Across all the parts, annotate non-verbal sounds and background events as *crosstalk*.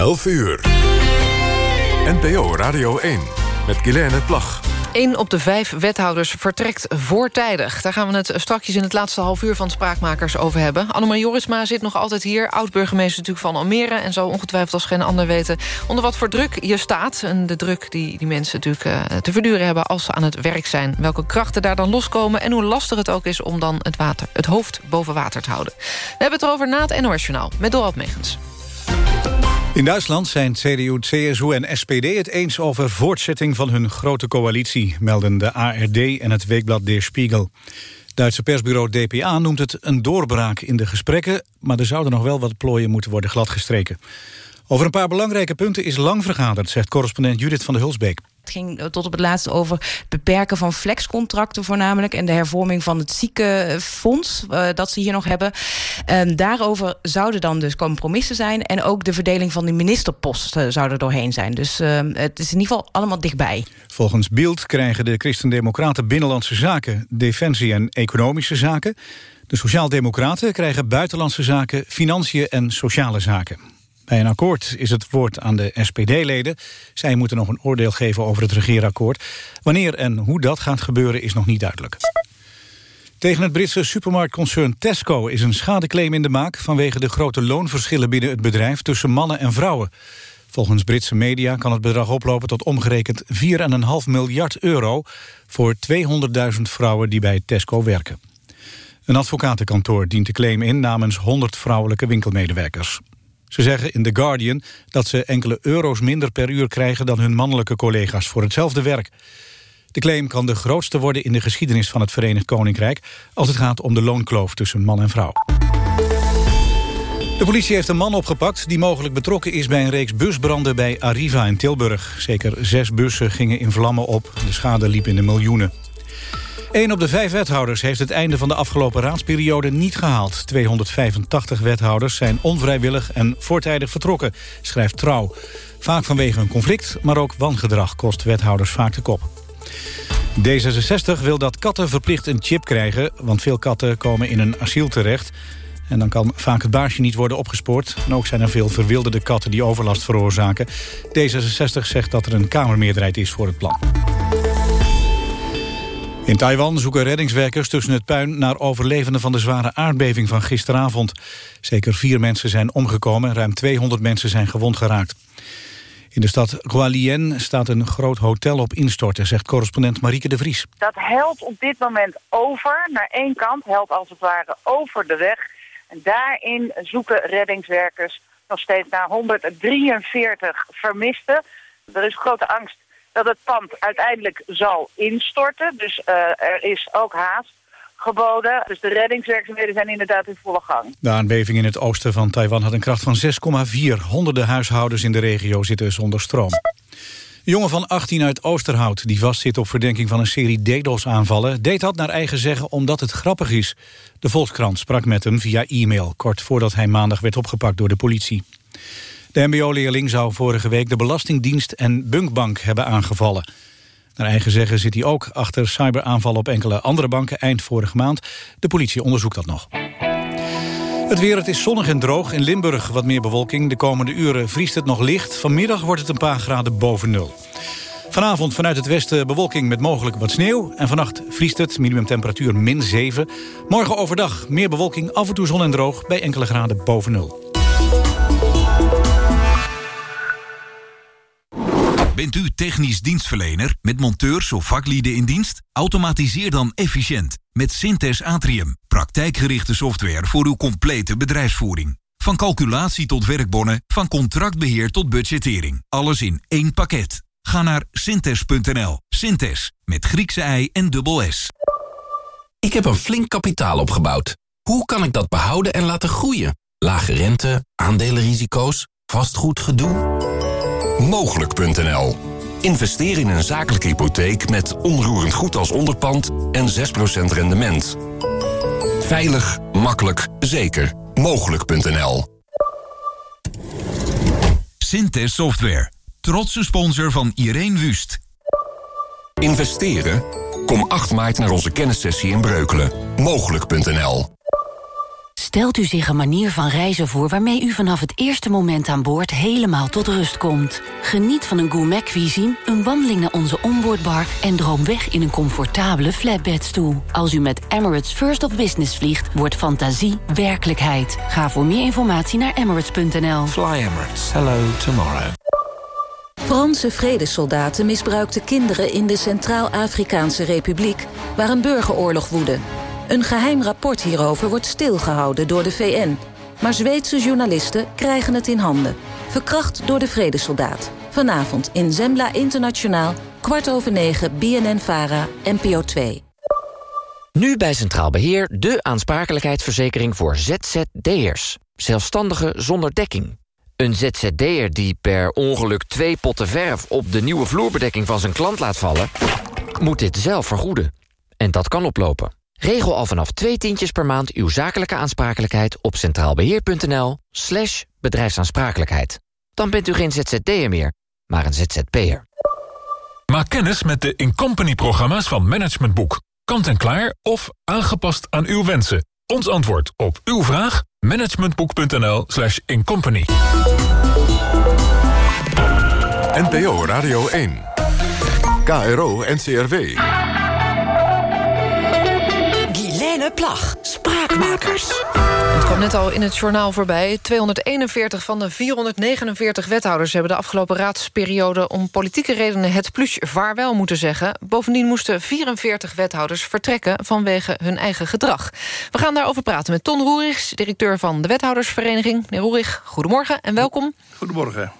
11 uur. NPO Radio 1 met Guilaine Plag. Een op de vijf wethouders vertrekt voortijdig. Daar gaan we het straks in het laatste half uur van Spraakmakers over hebben. Annemarie Jorisma zit nog altijd hier. Oud-burgemeester natuurlijk van Almere. En zo ongetwijfeld als geen ander weten... onder wat voor druk je staat. En de druk die die mensen natuurlijk uh, te verduren hebben... als ze aan het werk zijn. Welke krachten daar dan loskomen... en hoe lastig het ook is om dan het, water, het hoofd boven water te houden. We hebben het erover na het NOS Journaal met Dorald Megens. In Duitsland zijn CDU, CSU en SPD het eens over voortzetting van hun grote coalitie, melden de ARD en het weekblad Der Spiegel. Duitse persbureau DPA noemt het een doorbraak in de gesprekken, maar er zouden nog wel wat plooien moeten worden gladgestreken. Over een paar belangrijke punten is lang vergaderd, zegt correspondent Judith van der Hulsbeek. Het ging tot op het laatste over het beperken van flexcontracten voornamelijk... en de hervorming van het ziekenfonds uh, dat ze hier nog hebben. Um, daarover zouden dan dus compromissen zijn... en ook de verdeling van de ministerposten zou er doorheen zijn. Dus uh, het is in ieder geval allemaal dichtbij. Volgens Beeld krijgen de Christendemocraten Binnenlandse Zaken... Defensie en Economische Zaken. De Sociaaldemocraten krijgen Buitenlandse Zaken, Financiën en Sociale Zaken. Bij een akkoord is het woord aan de SPD-leden. Zij moeten nog een oordeel geven over het regeerakkoord. Wanneer en hoe dat gaat gebeuren is nog niet duidelijk. Tegen het Britse supermarktconcern Tesco is een schadeclaim in de maak... vanwege de grote loonverschillen binnen het bedrijf tussen mannen en vrouwen. Volgens Britse media kan het bedrag oplopen tot omgerekend 4,5 miljard euro... voor 200.000 vrouwen die bij Tesco werken. Een advocatenkantoor dient de claim in namens 100 vrouwelijke winkelmedewerkers. Ze zeggen in The Guardian dat ze enkele euro's minder per uur krijgen... dan hun mannelijke collega's voor hetzelfde werk. De claim kan de grootste worden in de geschiedenis van het Verenigd Koninkrijk... als het gaat om de loonkloof tussen man en vrouw. De politie heeft een man opgepakt die mogelijk betrokken is... bij een reeks busbranden bij Arriva in Tilburg. Zeker zes bussen gingen in vlammen op. De schade liep in de miljoenen. Een op de vijf wethouders heeft het einde van de afgelopen raadsperiode niet gehaald. 285 wethouders zijn onvrijwillig en voortijdig vertrokken, schrijft Trouw. Vaak vanwege een conflict, maar ook wangedrag kost wethouders vaak de kop. D66 wil dat katten verplicht een chip krijgen... want veel katten komen in een asiel terecht... en dan kan vaak het baasje niet worden opgespoord. En ook zijn er veel verwilderde katten die overlast veroorzaken. D66 zegt dat er een kamermeerderheid is voor het plan. In Taiwan zoeken reddingswerkers tussen het puin naar overlevenden van de zware aardbeving van gisteravond. Zeker vier mensen zijn omgekomen en ruim 200 mensen zijn gewond geraakt. In de stad Hualien staat een groot hotel op instorten, zegt correspondent Marieke de Vries. Dat helpt op dit moment over, naar één kant, helpt als het ware over de weg. En daarin zoeken reddingswerkers nog steeds naar 143 vermisten. Er is grote angst dat het pand uiteindelijk zal instorten. Dus uh, er is ook haast geboden. Dus de reddingswerkzaamheden zijn inderdaad in volle gang. De aardbeving in het oosten van Taiwan had een kracht van 6,4. Honderden huishoudens in de regio zitten zonder stroom. Een jongen van 18 uit Oosterhout, die vastzit op verdenking van een serie DDoS-aanvallen... deed dat naar eigen zeggen omdat het grappig is. De Volkskrant sprak met hem via e-mail... kort voordat hij maandag werd opgepakt door de politie. De mbo-leerling zou vorige week de Belastingdienst en Bunkbank hebben aangevallen. Naar eigen zeggen zit hij ook achter cyberaanvallen op enkele andere banken eind vorige maand. De politie onderzoekt dat nog. Het weer, het is zonnig en droog. In Limburg wat meer bewolking. De komende uren vriest het nog licht. Vanmiddag wordt het een paar graden boven nul. Vanavond vanuit het westen bewolking met mogelijk wat sneeuw. En vannacht vriest het, minimumtemperatuur min 7. Morgen overdag meer bewolking, af en toe zon en droog... bij enkele graden boven nul. Bent u technisch dienstverlener met monteurs of vaklieden in dienst? Automatiseer dan efficiënt met Synthes Atrium. Praktijkgerichte software voor uw complete bedrijfsvoering. Van calculatie tot werkbonnen, van contractbeheer tot budgettering. Alles in één pakket. Ga naar synthes.nl. Synthes, met Griekse ei en dubbel S. Ik heb een flink kapitaal opgebouwd. Hoe kan ik dat behouden en laten groeien? Lage rente, aandelenrisico's, vastgoedgedoe... Mogelijk.nl Investeer in een zakelijke hypotheek met onroerend goed als onderpand en 6% rendement. Veilig, makkelijk, zeker. Mogelijk.nl Synthes Software. Trotse sponsor van Irene Wust. Investeren? Kom 8 maart naar onze kennissessie in Breukelen. Mogelijk.nl Stelt u zich een manier van reizen voor waarmee u vanaf het eerste moment aan boord helemaal tot rust komt. Geniet van een gourmet cuisine, een wandeling naar onze onboardbar en droom weg in een comfortabele flatbedstoel. Als u met Emirates First of Business vliegt, wordt fantasie werkelijkheid. Ga voor meer informatie naar emirates.nl. Fly Emirates. Hello tomorrow. Franse vredessoldaten misbruikten kinderen in de Centraal-Afrikaanse Republiek... waar een burgeroorlog woedde. Een geheim rapport hierover wordt stilgehouden door de VN. Maar Zweedse journalisten krijgen het in handen. Verkracht door de vredesoldaat. Vanavond in Zembla Internationaal, kwart over negen, BNN-VARA, NPO 2. Nu bij Centraal Beheer de aansprakelijkheidsverzekering voor ZZD'ers. Zelfstandigen zonder dekking. Een ZZD'er die per ongeluk twee potten verf... op de nieuwe vloerbedekking van zijn klant laat vallen... moet dit zelf vergoeden. En dat kan oplopen. Regel al vanaf twee tientjes per maand uw zakelijke aansprakelijkheid... op centraalbeheer.nl slash bedrijfsaansprakelijkheid. Dan bent u geen ZZD'er meer, maar een ZZP'er. Maak kennis met de Incompany-programma's van Management Boek. Kant en klaar of aangepast aan uw wensen. Ons antwoord op uw vraag? managementboek.nl slash incompany. NPO Radio 1. KRO NCRW. Spraakmakers. Het kwam net al in het journaal voorbij. 241 van de 449 wethouders hebben de afgelopen raadsperiode... om politieke redenen het plus vaarwel moeten zeggen. Bovendien moesten 44 wethouders vertrekken vanwege hun eigen gedrag. We gaan daarover praten met Ton Roerichs, directeur van de Wethoudersvereniging. Meneer Roerig, goedemorgen en welkom. Goedemorgen.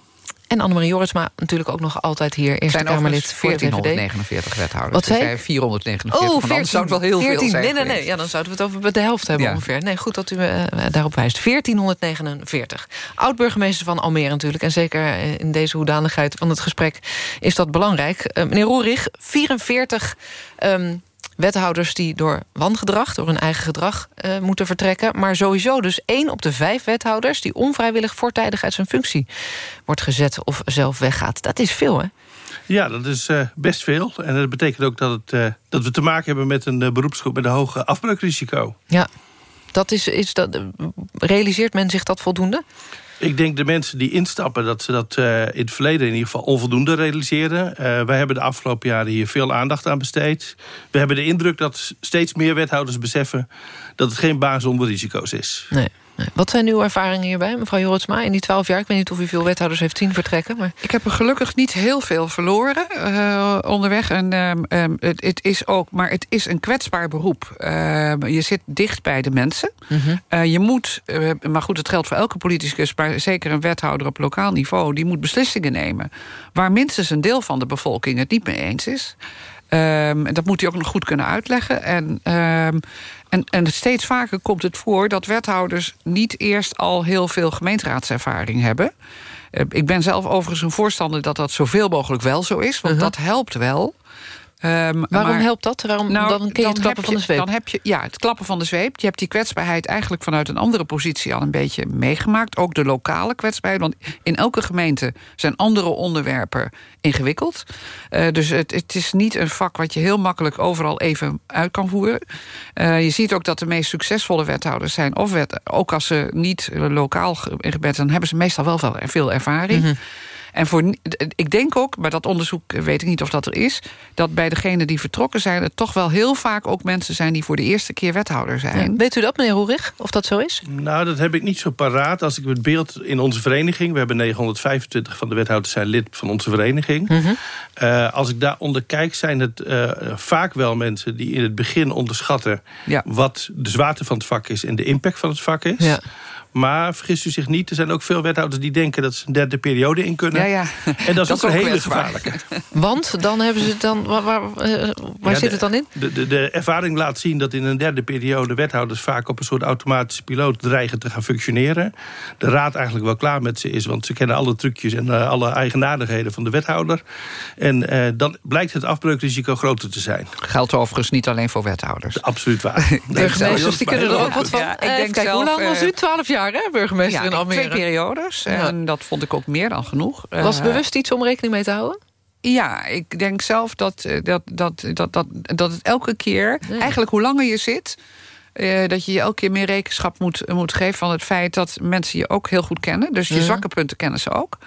En Annemarie Jorisma natuurlijk ook nog altijd hier. Eerste zijn Kamerlid voor 1449 wethouders. Wat zei je? 449. Oh, 14, zou het wel heel 14, veel zijn Nee, nee, nee. Ja, dan zouden we het over de helft hebben Ja. ongeveer. Nee, goed dat u eh, daarop wijst. 1449. Oud-burgemeester van Almere natuurlijk. En zeker eh, in deze hoedanigheid van het gesprek is dat belangrijk. Eh, meneer Roerig, 44 ehm, wethouders die door wangedrag... door hun eigen gedrag eh, moeten vertrekken. Maar sowieso dus één op de vijf wethouders... die onvrijwillig voortijdig uit zijn functie wordt gezet of zelf weggaat. Dat is veel, hè? Ja, dat is eh, best veel. En dat betekent ook dat, het, eh, dat we te maken hebben met een beroepsgroep met een hoog afbreukrisico. Ja, dat is, is dat, realiseert men zich dat voldoende? Ik denk de mensen die instappen dat ze dat eh, in het verleden in ieder geval onvoldoende realiseren. Eh, wij hebben de afgelopen jaren hier veel aandacht aan besteed. We hebben de indruk dat steeds meer wethouders beseffen dat het geen baan zonder risico's is. Nee. Wat zijn uw ervaringen hierbij, mevrouw Joritsma? In die twaalf jaar, ik weet niet of u veel wethouders heeft zien vertrekken. Maar... Ik heb er gelukkig niet heel veel verloren eh, onderweg. En, ehm, ehm, het, het is ook, maar het is een kwetsbaar beroep. Ehm, je zit dicht bij de mensen. Mhm. Eh, je moet, eh, maar goed, het geldt voor elke politicus... maar zeker een wethouder op lokaal niveau... die moet beslissingen nemen... waar minstens een deel van de bevolking het niet mee eens is. Ehm, en dat moet hij ook nog goed kunnen uitleggen. En, ehm, en, en steeds vaker komt het voor dat wethouders... niet eerst al heel veel gemeenteraadservaring hebben... Eh, Ik ben zelf overigens een voorstander dat dat zoveel mogelijk wel zo is. Want dat helpt wel. Ehm, Waarom maar- helpt dat? Waarom, Nou, dan ken je het klappen van de zweep. Dan heb je, ja, het klappen van de zweep. Je hebt die kwetsbaarheid eigenlijk vanuit een andere positie al een beetje meegemaakt. Ook de lokale kwetsbaarheid. Want in elke gemeente zijn andere onderwerpen ingewikkeld. Eh, dus het, het is niet een vak wat je heel makkelijk overal even uit kan voeren. Eh, je ziet ook dat de meest succesvolle wethouders zijn... of wet, ook als ze niet lokaal gebed zijn... hebben ze meestal wel veel- veel ervaring. Mhm. En voor, ik denk ook, maar dat onderzoek eh, weet ik niet of dat er is... dat bij degenen die vertrokken zijn... het toch wel heel vaak ook mensen zijn... die voor de eerste keer wethouder zijn. Ja, Weet u dat, meneer Roerig, of dat zo is? Nou, dat heb ik niet zo paraat. Als ik het beeld in onze vereniging... we hebben 925 van de wethouders zijn lid van onze vereniging. Mhm. Eh, als ik daaronder kijk, zijn het eh, vaak wel mensen... die in het begin onderschatten wat de zwaarte van het vak is... en de impact van het vak is. Ja. Maar vergist u zich niet, er zijn ook veel wethouders die denken... dat ze een derde periode in kunnen. Ja, ja. En dat is *laughs* ook een hele gevaarlijke. Want dan hebben ze het dan. Waar, waar, eh, waar Ja, zit de- het dan in? De, de, de ervaring laat zien dat in een derde periode wethouders vaak op een soort automatische piloot dreigen te gaan functioneren. De raad eigenlijk wel klaar met ze is, want ze kennen alle trucjes en eh, alle eigenaardigheden van de wethouder. En eh, dan blijkt het afbreukrisico groter te zijn. Geldt overigens niet alleen voor wethouders. Absoluut waar. *laughs* Burgemeesters die kunnen er ook wat van. Ja, ik denk kijk, hoe lang was u? Twaalf jaar, hè, burgemeester Ja, in Almere? twee periodes. En dat vond ik ook meer dan genoeg. Was het Eh, bewust iets om rekening mee te houden? Ja, ik denk zelf dat, eh, dat, dat, dat, dat, dat het elke keer... eigenlijk hoe langer je zit... Eh, dat je je elke keer meer rekenschap moet, moet geven van het feit dat mensen je ook heel goed kennen. Dus je zwakke punten kennen ze ook.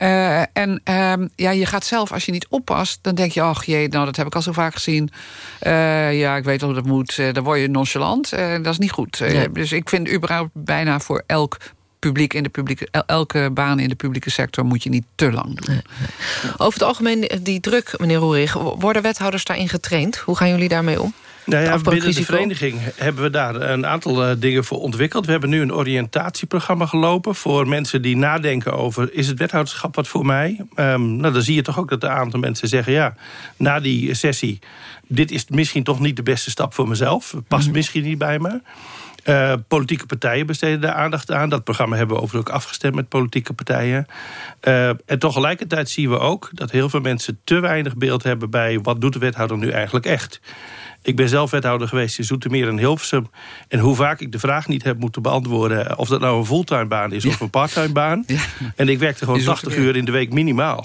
Eh, en ehm, ja, je gaat zelf, als je niet oppast, dan denk je: ach jee, nou dat heb ik al zo vaak gezien. Eh, ja, ik weet hoe dat moet. Eh, dan word je nonchalant. Dat is niet goed. Dus ik vind überhaupt bijna voor elk publiek in de publieke, el- elke baan in de publieke sector moet je niet te lang doen. Over het algemeen, die druk, meneer Roerig... worden wethouders daarin getraind? Hoe gaan jullie daarmee om? Nou ja, binnen de vereniging hebben we daar een aantal eh, dingen voor ontwikkeld. We hebben nu een oriëntatieprogramma gelopen... voor mensen die nadenken over... is het wethouderschap wat voor mij? Ehm, nou, dan zie je toch ook dat een aantal mensen zeggen... ja, na die sessie, dit is misschien toch niet de beste stap voor mezelf. Past misschien niet bij me. Eh, politieke partijen besteden daar aandacht aan. Dat programma hebben we overigens ook afgestemd met politieke partijen. Eh, en tegelijkertijd zien we ook dat heel veel mensen te weinig beeld hebben bij wat doet de wethouder nu eigenlijk echt. Ik ben zelf wethouder geweest in Zoetermeer en Hilversum. En hoe vaak ik de vraag niet heb moeten beantwoorden... of dat nou een fulltime baan is of een parttime baan. En ik werkte gewoon In 80 Zoetermeer. uur in de week minimaal.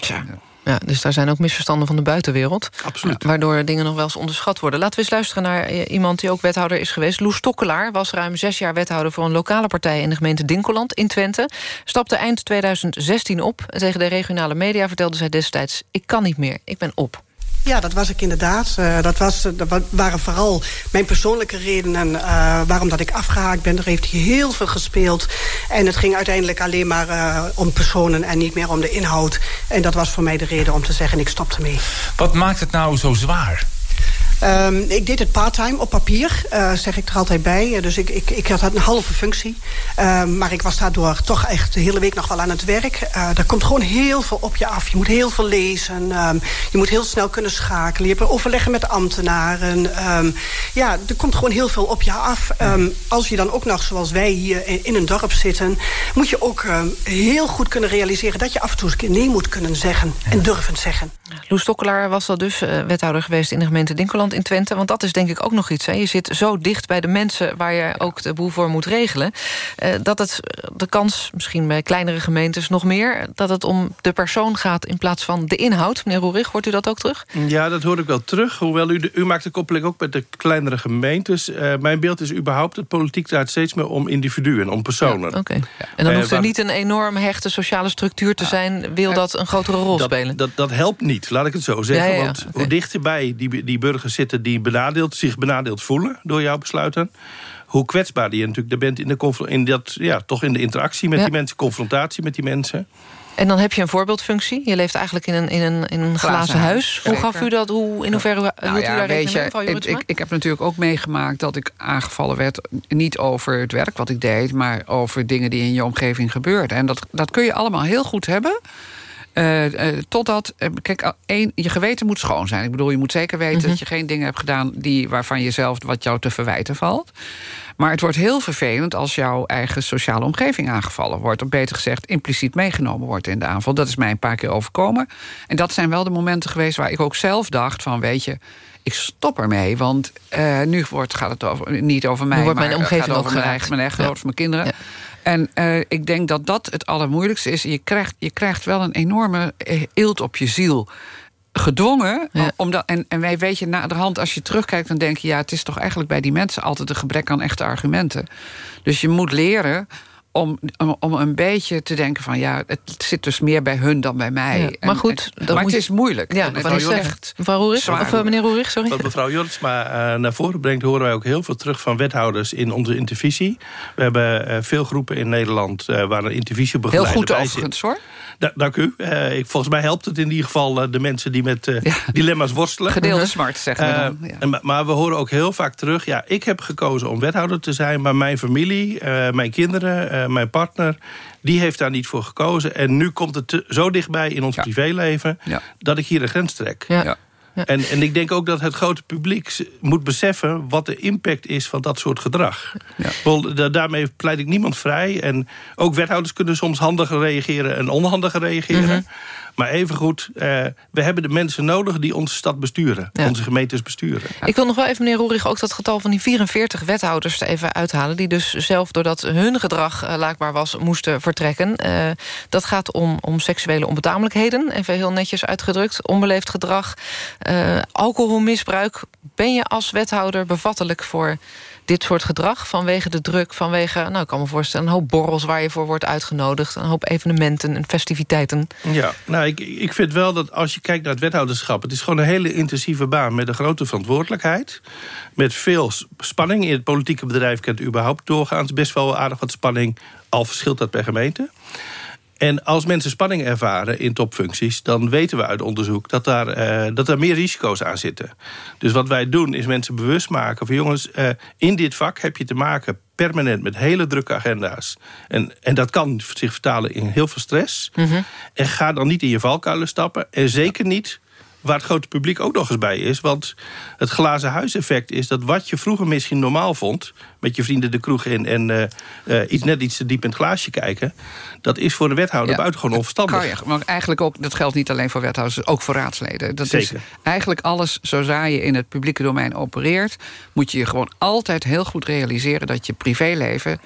Ja, dus daar zijn ook misverstanden van de buitenwereld. Absoluut. Waardoor dingen nog wel eens onderschat worden. Laten we eens luisteren naar eh, iemand die ook wethouder is geweest. Loes Stokkelaar was ruim zes jaar wethouder... voor een lokale partij in de gemeente Dinkeland in Twente. Stapte eind 2016 op. En tegen de regionale media vertelde zij destijds... ik kan niet meer, ik ben op. Ja, dat was ik inderdaad. Eh, dat, was, eh, waren vooral mijn persoonlijke redenen eh, waarom dat ik afgehaakt ben. Er heeft heel veel gespeeld. En het ging uiteindelijk alleen maar om personen en niet meer om de inhoud. En dat was voor mij de reden om te zeggen, ik stop ermee. Wat maakt het nou zo zwaar? Ehm, ik deed het part-time op papier, eh, zeg ik er altijd bij. Eh, Dus ik, ik, ik had een halve functie. Ehm, maar ik was daardoor toch echt de hele week nog wel aan het werk. Eh er komt gewoon heel veel op je af. Je moet heel veel lezen. ehm, je moet heel snel kunnen schakelen. Je hebt overleggen met ambtenaren. Ja, er komt gewoon heel veel op je af. Als je dan ook nog, zoals wij hier in, in een dorp zitten... moet je ook heel goed kunnen realiseren... dat je af en toe eens een keer nee moet kunnen zeggen. En durven zeggen. Loes Stokkelaar was al dus wethouder geweest in de gemeente Dinkeland in Twente. Want dat is denk ik ook nog iets. Hè. Je zit zo dicht bij de mensen waar je ook de boel voor moet regelen. eh, dat het de kans, misschien bij kleinere gemeentes nog meer... dat het om de persoon gaat in plaats van de inhoud. Meneer Roerig, hoort u dat ook terug? Ja, dat hoor ik wel terug. Hoewel u, de- u maakt de koppeling ook met de kleinere gemeentes. Eh, mijn beeld is überhaupt dat politiek draait steeds meer om individuen, om personen. Oké. En dan Eh, hoeft er niet een enorm hechte sociale structuur te zijn... wil dat een grotere rol dat, spelen? Dat, dat helpt niet, laat ik het zo zeggen. Ja, ja, ja. Want hoe dichterbij die, die burgers zitten die benadeeld, zich benadeeld voelen door jouw besluiten... hoe kwetsbaarder je natuurlijk bent in, de, in, dat, ja, toch in de interactie met Ja. die mensen... confrontatie met die mensen. En dan heb je een voorbeeldfunctie. Je leeft eigenlijk in een, in een, in een glazen, huis. Hoe gaf u dat? Hoe, in hoeverre Nou hield u ja, daar rekening mee, ik, ik, ik heb natuurlijk ook meegemaakt dat ik aangevallen werd... niet over het werk wat ik deed, maar over dingen die in je omgeving gebeurden. En dat, dat kun je allemaal heel goed hebben... Eh, eh, totdat, eh, kijk, één, je geweten moet schoon zijn. Ik bedoel, je moet zeker weten Mhm. dat je geen dingen hebt gedaan... Die, waarvan je zelf wat jou te verwijten valt. Maar het wordt heel vervelend als jouw eigen sociale omgeving aangevallen wordt. Of beter gezegd, impliciet meegenomen wordt in de aanval. Dat is mij een paar keer overkomen. En dat zijn wel de momenten geweest waar ik ook zelf dacht van... weet je, ik stop ermee, want nu wordt, gaat het over, niet over mij... Nu wordt maar mijn het omgeving gaat ook over mijn eigen, mijn echtgenoot, Ja. of mijn kinderen. En eh, ik denk dat dat het allermoeilijkste is. Je krijgt, je krijgt wel een enorme eh, eelt op je ziel gedwongen. Omdat, en, en wij weet je, na de hand, als je terugkijkt, dan denk je... ja, het is toch eigenlijk bij die mensen altijd een gebrek aan echte argumenten. Dus je moet leren om, om, om een beetje te denken van... ja, het zit dus meer bij hun dan bij mij. Ja, maar En- goed, en- maar moet het je- is moeilijk. Ja, dat is echt Mevrouw Roerig, of eh, meneer Roerig, sorry. Wat mevrouw Jortsma eh, naar voren brengt... horen wij ook heel veel terug van wethouders in onze intervisie. We hebben eh, veel groepen in Nederland eh, waar een intervisiebegeleider Heel goed bij overigens, zit. hoor. Da- dank u. Eh, ik, volgens mij helpt het in ieder geval eh, de mensen die met eh, dilemma's worstelen. Gedeelde smart, zeggen we Eh, dan. Ja. en ma- maar we horen ook heel vaak terug... ja, ik heb gekozen om wethouder te zijn... maar mijn familie, eh, mijn kinderen, eh, mijn partner... die heeft daar niet voor gekozen. En nu komt het te- zo dichtbij in ons privéleven... dat ik hier een grens trek. Ja. En, en ik denk ook dat het grote publiek moet beseffen... wat de impact is van dat soort gedrag. Wel, da- daarmee pleit ik niemand vrij. En ook wethouders kunnen soms handiger reageren... en onhandiger reageren. Mhm. Maar evengoed, eh we hebben de mensen nodig... die onze stad besturen, onze gemeentes besturen. Ik wil nog wel even, meneer Roerig, ook dat getal van die 44 wethouders er even uithalen... die dus zelf, doordat hun gedrag eh, laakbaar was, moesten vertrekken. Eh, dat gaat om, om seksuele onbetamelijkheden, even heel netjes uitgedrukt. Onbeleefd gedrag, alcoholmisbruik. Ben je als wethouder bevattelijk voor dit soort gedrag vanwege de druk... vanwege, nou, ik kan me voorstellen, een hoop borrels waar je voor wordt uitgenodigd... een hoop evenementen en festiviteiten. Ja, nou, ik, ik vind wel dat als je kijkt naar het wethouderschap... het is gewoon een hele intensieve baan met een grote verantwoordelijkheid... met veel spanning. In het politieke bedrijf kent überhaupt doorgaans best wel aardig wat spanning... al verschilt dat per gemeente. En als mensen spanning ervaren in topfuncties... dan weten we uit onderzoek dat daar, uh, dat er meer risico's aan zitten. Dus wat wij doen is mensen bewust maken van... jongens, uh, in dit vak heb je te maken permanent met hele drukke agenda's. En, en dat kan zich vertalen in heel veel stress. Mm -hmm. En ga dan niet in je valkuilen stappen. En zeker niet waar het grote publiek ook nog eens bij is. Want het glazen huiseffect is dat wat je vroeger misschien normaal vond... met je vrienden de kroeg in en uh, uh, iets, net iets te diep in het glaasje kijken... dat is voor de wethouder ja, buitengewoon onverstandig. Kan je, maar eigenlijk ook, dat geldt niet alleen voor wethouders, ook voor raadsleden. Dat Zeker. is eigenlijk alles, zodra je in het publieke domein opereert... moet je je gewoon altijd heel goed realiseren dat je privéleven...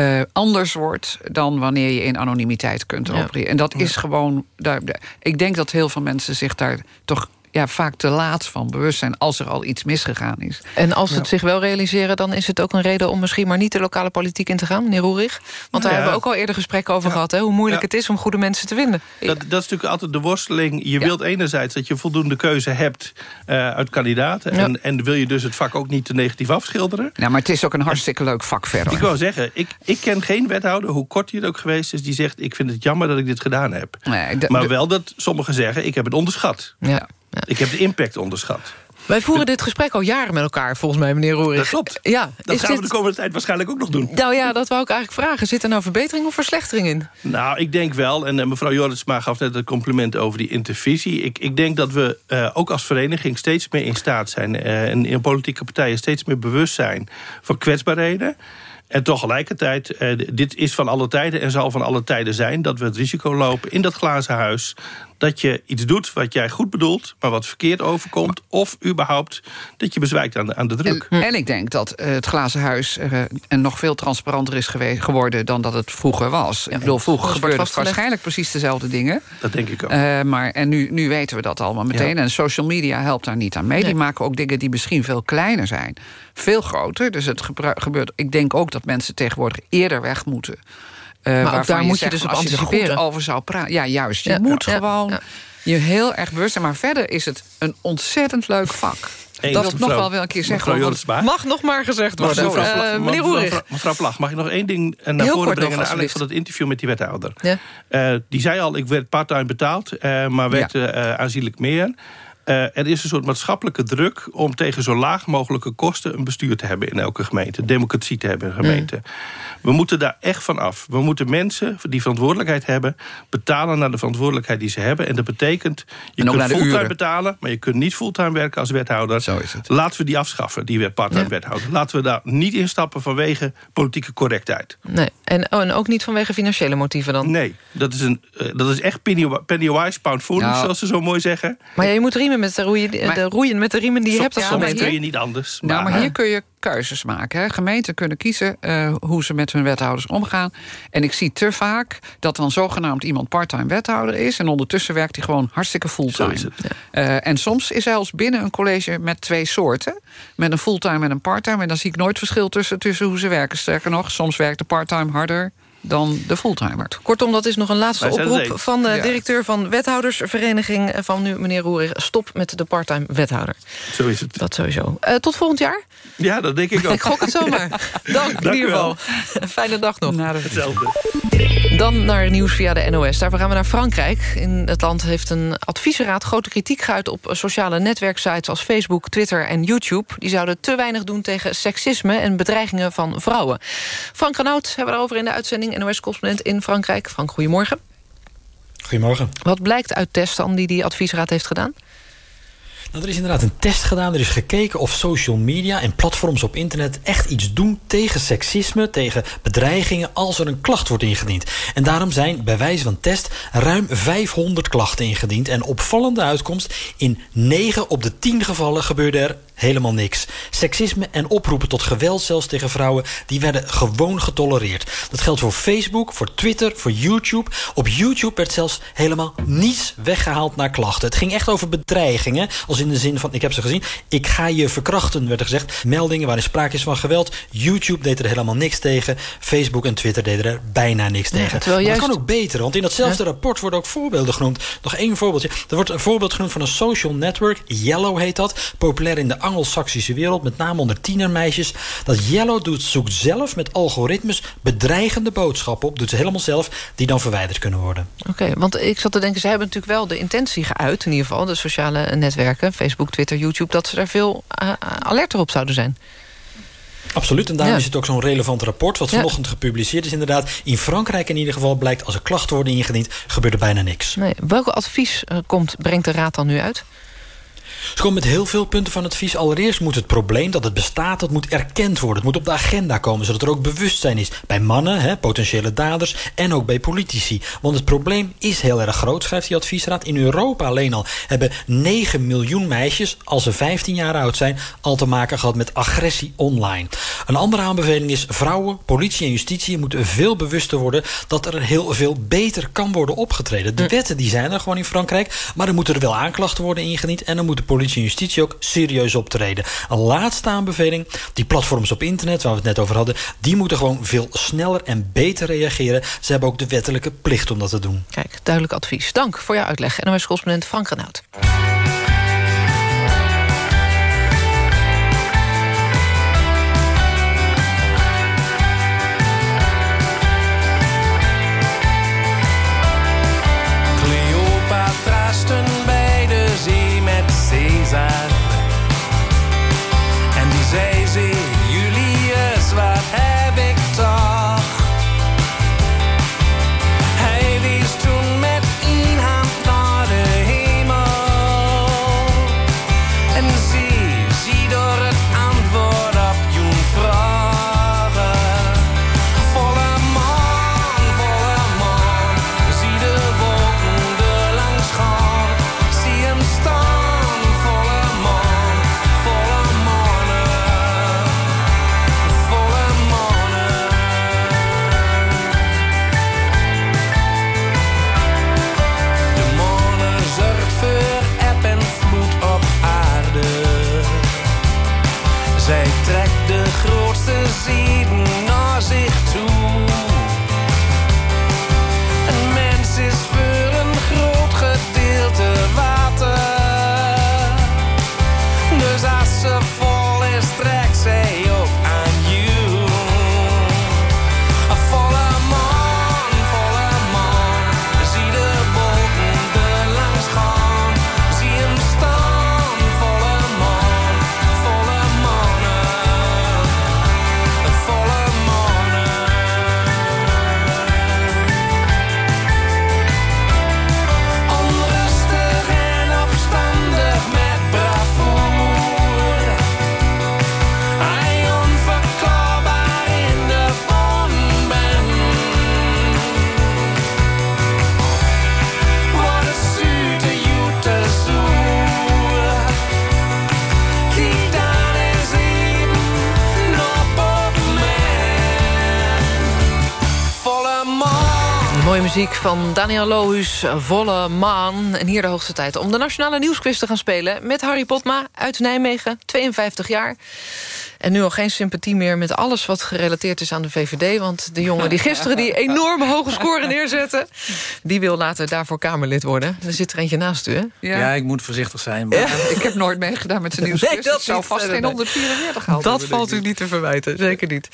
Uh, anders wordt dan wanneer je in anonimiteit kunt Ja. opereren. En dat is gewoon... Daar- ik denk dat heel veel mensen zich daar toch ja, vaak te laat van bewust zijn... als er al iets misgegaan is. En als ze het zich wel realiseren, dan is het ook een reden... om misschien maar niet de lokale politiek in te gaan, meneer Roerig? Want daar Ja. hebben we ook al eerder gesprekken over gehad... Hè, hoe moeilijk Ja. het is om goede mensen te vinden. Dat, dat is natuurlijk altijd de worsteling. Je wilt enerzijds dat je voldoende keuze hebt uh, uit kandidaten. Ja. En, en wil je dus het vak ook niet te negatief afschilderen. Ja, maar het is ook een hartstikke leuk vak verder. Ik wou zeggen, ik, ik ken geen wethouder, hoe kort hij het ook geweest is... die zegt, ik vind het jammer dat ik dit gedaan heb. Nee, maar wel dat sommigen zeggen, ik heb het onderschat. Ja. Ik heb de impact onderschat. Wij voeren dit gesprek al jaren met elkaar, volgens mij, meneer Roerig. Dat klopt. Ja, Dat gaan we de komende tijd waarschijnlijk ook nog doen. Nou ja, dat wou ik eigenlijk vragen. Zit er nou verbetering of verslechtering in? Nou, ik denk wel, en eh, mevrouw Jorritsma gaf net een compliment over die intervisie. Ik, ik denk dat we eh, ook als vereniging steeds meer in staat zijn... eh, en in politieke partijen steeds meer bewust zijn van kwetsbaarheden. En tegelijkertijd, eh, dit is van alle tijden en zal van alle tijden zijn... dat we het risico lopen in dat glazen huis... dat je iets doet wat jij goed bedoelt, maar wat verkeerd overkomt... of überhaupt dat je bezwijkt aan de, aan de druk. En, en ik denk dat eh, het glazen huis eh, en nog veel transparanter is geweest, geworden dan dat het vroeger was. ik bedoel, vroeger gebeurde waarschijnlijk precies dezelfde dingen. Dat denk ik ook. Eh, maar, en nu, nu weten we dat allemaal meteen. Ja. En social media helpt daar niet aan mee. Die maken ook dingen die misschien veel kleiner zijn. Veel groter. Dus het gebeurt. Ik denk ook dat mensen tegenwoordig eerder weg moeten. Eh, ook waarvan daar moet je zegt, dus op als je er goed anticiperen. over zou praten. Ja, juist. Je Ja. moet Ja. gewoon Ja. je heel erg bewust zijn. Maar verder is het een ontzettend leuk vak. Eens, dat nog mevrouw- wel wel een keer zeggen. mevrouw. Mag nog maar gezegd worden. mevrouw Eh, mag- meneer Roerig. Mevrouw, mevrouw Plag, mag ik nog één ding eh, naar Heel voren brengen... nog, naar aanleiding van het interview met die wethouder? Ja. Eh, die zei al, ik werd part-time betaald, eh, maar werd eh, aanzienlijk meer. Eh, er is een soort maatschappelijke druk om tegen zo laag mogelijke kosten... een bestuur te hebben in elke gemeente, democratie te hebben in een gemeente. Mm. We moeten daar echt van af. We moeten mensen die verantwoordelijkheid hebben... betalen naar de verantwoordelijkheid die ze hebben. En dat betekent, je kunt fulltime betalen... maar je kunt niet fulltime werken als wethouder. Zo is het. Laten we die afschaffen, die part-time wethouder. Laten we daar niet instappen vanwege politieke correctheid. Nee. En, oh, en ook niet vanwege financiële motieven dan? Nee, dat is, een, eh, dat is echt penny, penny-wise, pound foolish, Nou. zoals ze zo mooi zeggen. Maar ja, je moet riemen met de roeien, de, Maar- de roeien met de riemen die je hebt als Soms gemeente. kun je niet anders. Nou, maar hier kun je keuzes maken. Hè. Gemeenten kunnen kiezen eh, hoe ze met hun wethouders omgaan. En ik zie te vaak dat dan zogenaamd iemand parttime wethouder is... en ondertussen werkt hij gewoon hartstikke fulltime. Eh, en soms is zelfs binnen een college met twee soorten... met een fulltime en een parttime... en dan zie ik nooit verschil tussen, tussen hoe ze werken. Sterker nog, soms werkt de parttime harder dan de fulltimer. Kortom, dat is nog een laatste oproep van de Ja. directeur van wethoudersvereniging eh, van nu, meneer Roerig. Stop met de parttime wethouder. Zo is het. Dat sowieso. Eh, tot volgend jaar. Ja, dat denk ik ook. *laughs* Ik gok het zomaar. *laughs* Dank, in Dank ieder u wel. geval. Fijne dag nog. Hetzelfde. Dan naar nieuws via de NOS. Daarvoor gaan we naar Frankrijk. In het land heeft een adviesraad grote kritiek geuit... op sociale netwerksites als Facebook, Twitter en YouTube. Die zouden te weinig doen tegen seksisme... en bedreigingen van vrouwen. Frank Renaud hebben we daarover in de uitzending. NOS-correspondent in Frankrijk. Frank, goedemorgen. Goedemorgen. Wat blijkt uit testen dan die die adviesraad heeft gedaan? Nou, er is inderdaad een test gedaan. Er is gekeken of social media en platforms op internet echt iets doen tegen seksisme, tegen bedreigingen als er een klacht wordt ingediend. En daarom zijn bij wijze van test ruim 500 klachten ingediend. En opvallende uitkomst, in 9 op de 10 gevallen gebeurde er helemaal niks. Seksisme en oproepen tot geweld zelfs tegen vrouwen... die werden gewoon getolereerd. Dat geldt voor Facebook, voor Twitter, voor YouTube. Op YouTube werd zelfs helemaal niets weggehaald naar klachten. Het ging echt over bedreigingen. Als in de zin van, ik heb ze gezien... ik ga je verkrachten, werd er gezegd. Meldingen waarin sprake is van geweld. YouTube deed er helemaal niks tegen. Facebook en Twitter deden er bijna niks tegen. Maar juist- dat kan ook beter, want in datzelfde rapport worden ook voorbeelden genoemd. Nog één voorbeeldje. Er wordt een voorbeeld genoemd van een social network. Yellow heet dat. Populair in de Anglo-Saxische wereld, met name onder tienermeisjes. Dat Yellow doet, zoekt zelf met algoritmes bedreigende boodschappen op. Doet ze helemaal zelf, die dan verwijderd kunnen worden. Oké, want ik zat te denken, ze hebben natuurlijk wel de intentie geuit... in ieder geval, de sociale netwerken, Facebook, Twitter, YouTube... dat ze daar veel eh, alerter op zouden zijn. Absoluut, en daarom Ja. is het ook zo'n relevant rapport... wat Ja. vanochtend gepubliceerd is inderdaad. In Frankrijk in ieder geval blijkt... als er klachten worden ingediend, gebeurt er bijna niks. Nee, welk advies eh, komt, brengt de Raad dan nu uit? Ze komen met heel veel punten van advies. Allereerst moet het probleem dat het bestaat, dat moet erkend worden. Het moet op de agenda komen, zodat er ook bewustzijn is. Bij mannen, hè, potentiële daders, en ook bij politici. Want het probleem is heel erg groot, schrijft die adviesraad. In Europa alleen al hebben 9 miljoen meisjes, als ze 15 jaar oud zijn... al te maken gehad met agressie online. Een andere aanbeveling is... vrouwen, politie en justitie moeten veel bewuster worden... dat er heel veel beter kan worden opgetreden. De wetten die zijn er gewoon in Frankrijk... maar er moeten er wel aanklachten worden ingediend... en dan moeten politie en justitie ook serieus optreden. Een laatste aanbeveling, die platforms op internet... waar we het net over hadden... die moeten gewoon veel sneller en beter reageren. Ze hebben ook de wettelijke plicht om dat te doen. Kijk, duidelijk advies. Dank voor jouw uitleg. En mijn correspondent Frank Renaud. Van Daniel Lohuus, Volle Maan. En hier de hoogste tijd om de Nationale Nieuwsquiz te gaan spelen... met Harry Potma uit Nijmegen, 52 jaar. En nu al geen sympathie meer met alles wat gerelateerd is aan de VVD... want de jongen die gisteren die enorme hoge score neerzette... die wil later daarvoor Kamerlid worden. Er zit er eentje naast u, hè? Ja. ik moet voorzichtig zijn. Maar... Ik heb nooit meegedaan met zijn nieuwsquiz. Nee, dat zou vast geen nee. 144 gehaald Dat valt u niet te verwijten, zeker niet.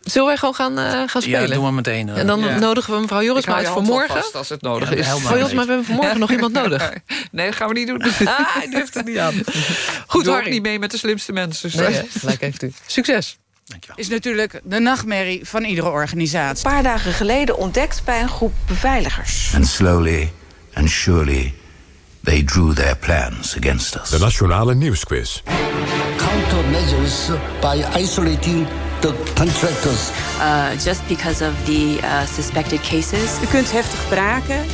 Zullen wij gewoon gaan, eh, gaan spelen? Ja, doe maar meteen. hoor. En dan Ja. nodigen we mevrouw Jorisma Ik hou uit voor morgen. vast als het nodig Ja, is. Mevrouw Jorisma, we hebben vanmorgen *laughs* nog iemand nodig. Nee, dat gaan we niet doen. *laughs* Ah, hij durft het niet aan. Goed, Doe Harry. niet mee met de slimste mensen. Nee, *laughs* gelijk heeft u. Succes. Is natuurlijk de nachtmerrie van iedere organisatie. Een paar dagen geleden ontdekt bij een groep beveiligers. And slowly and surely they drew their plans against us. De Nationale Nieuwsquiz. countermeasures by isolating the contractors. uh, just because of the uh, suspected cases. U kunt heftig braken,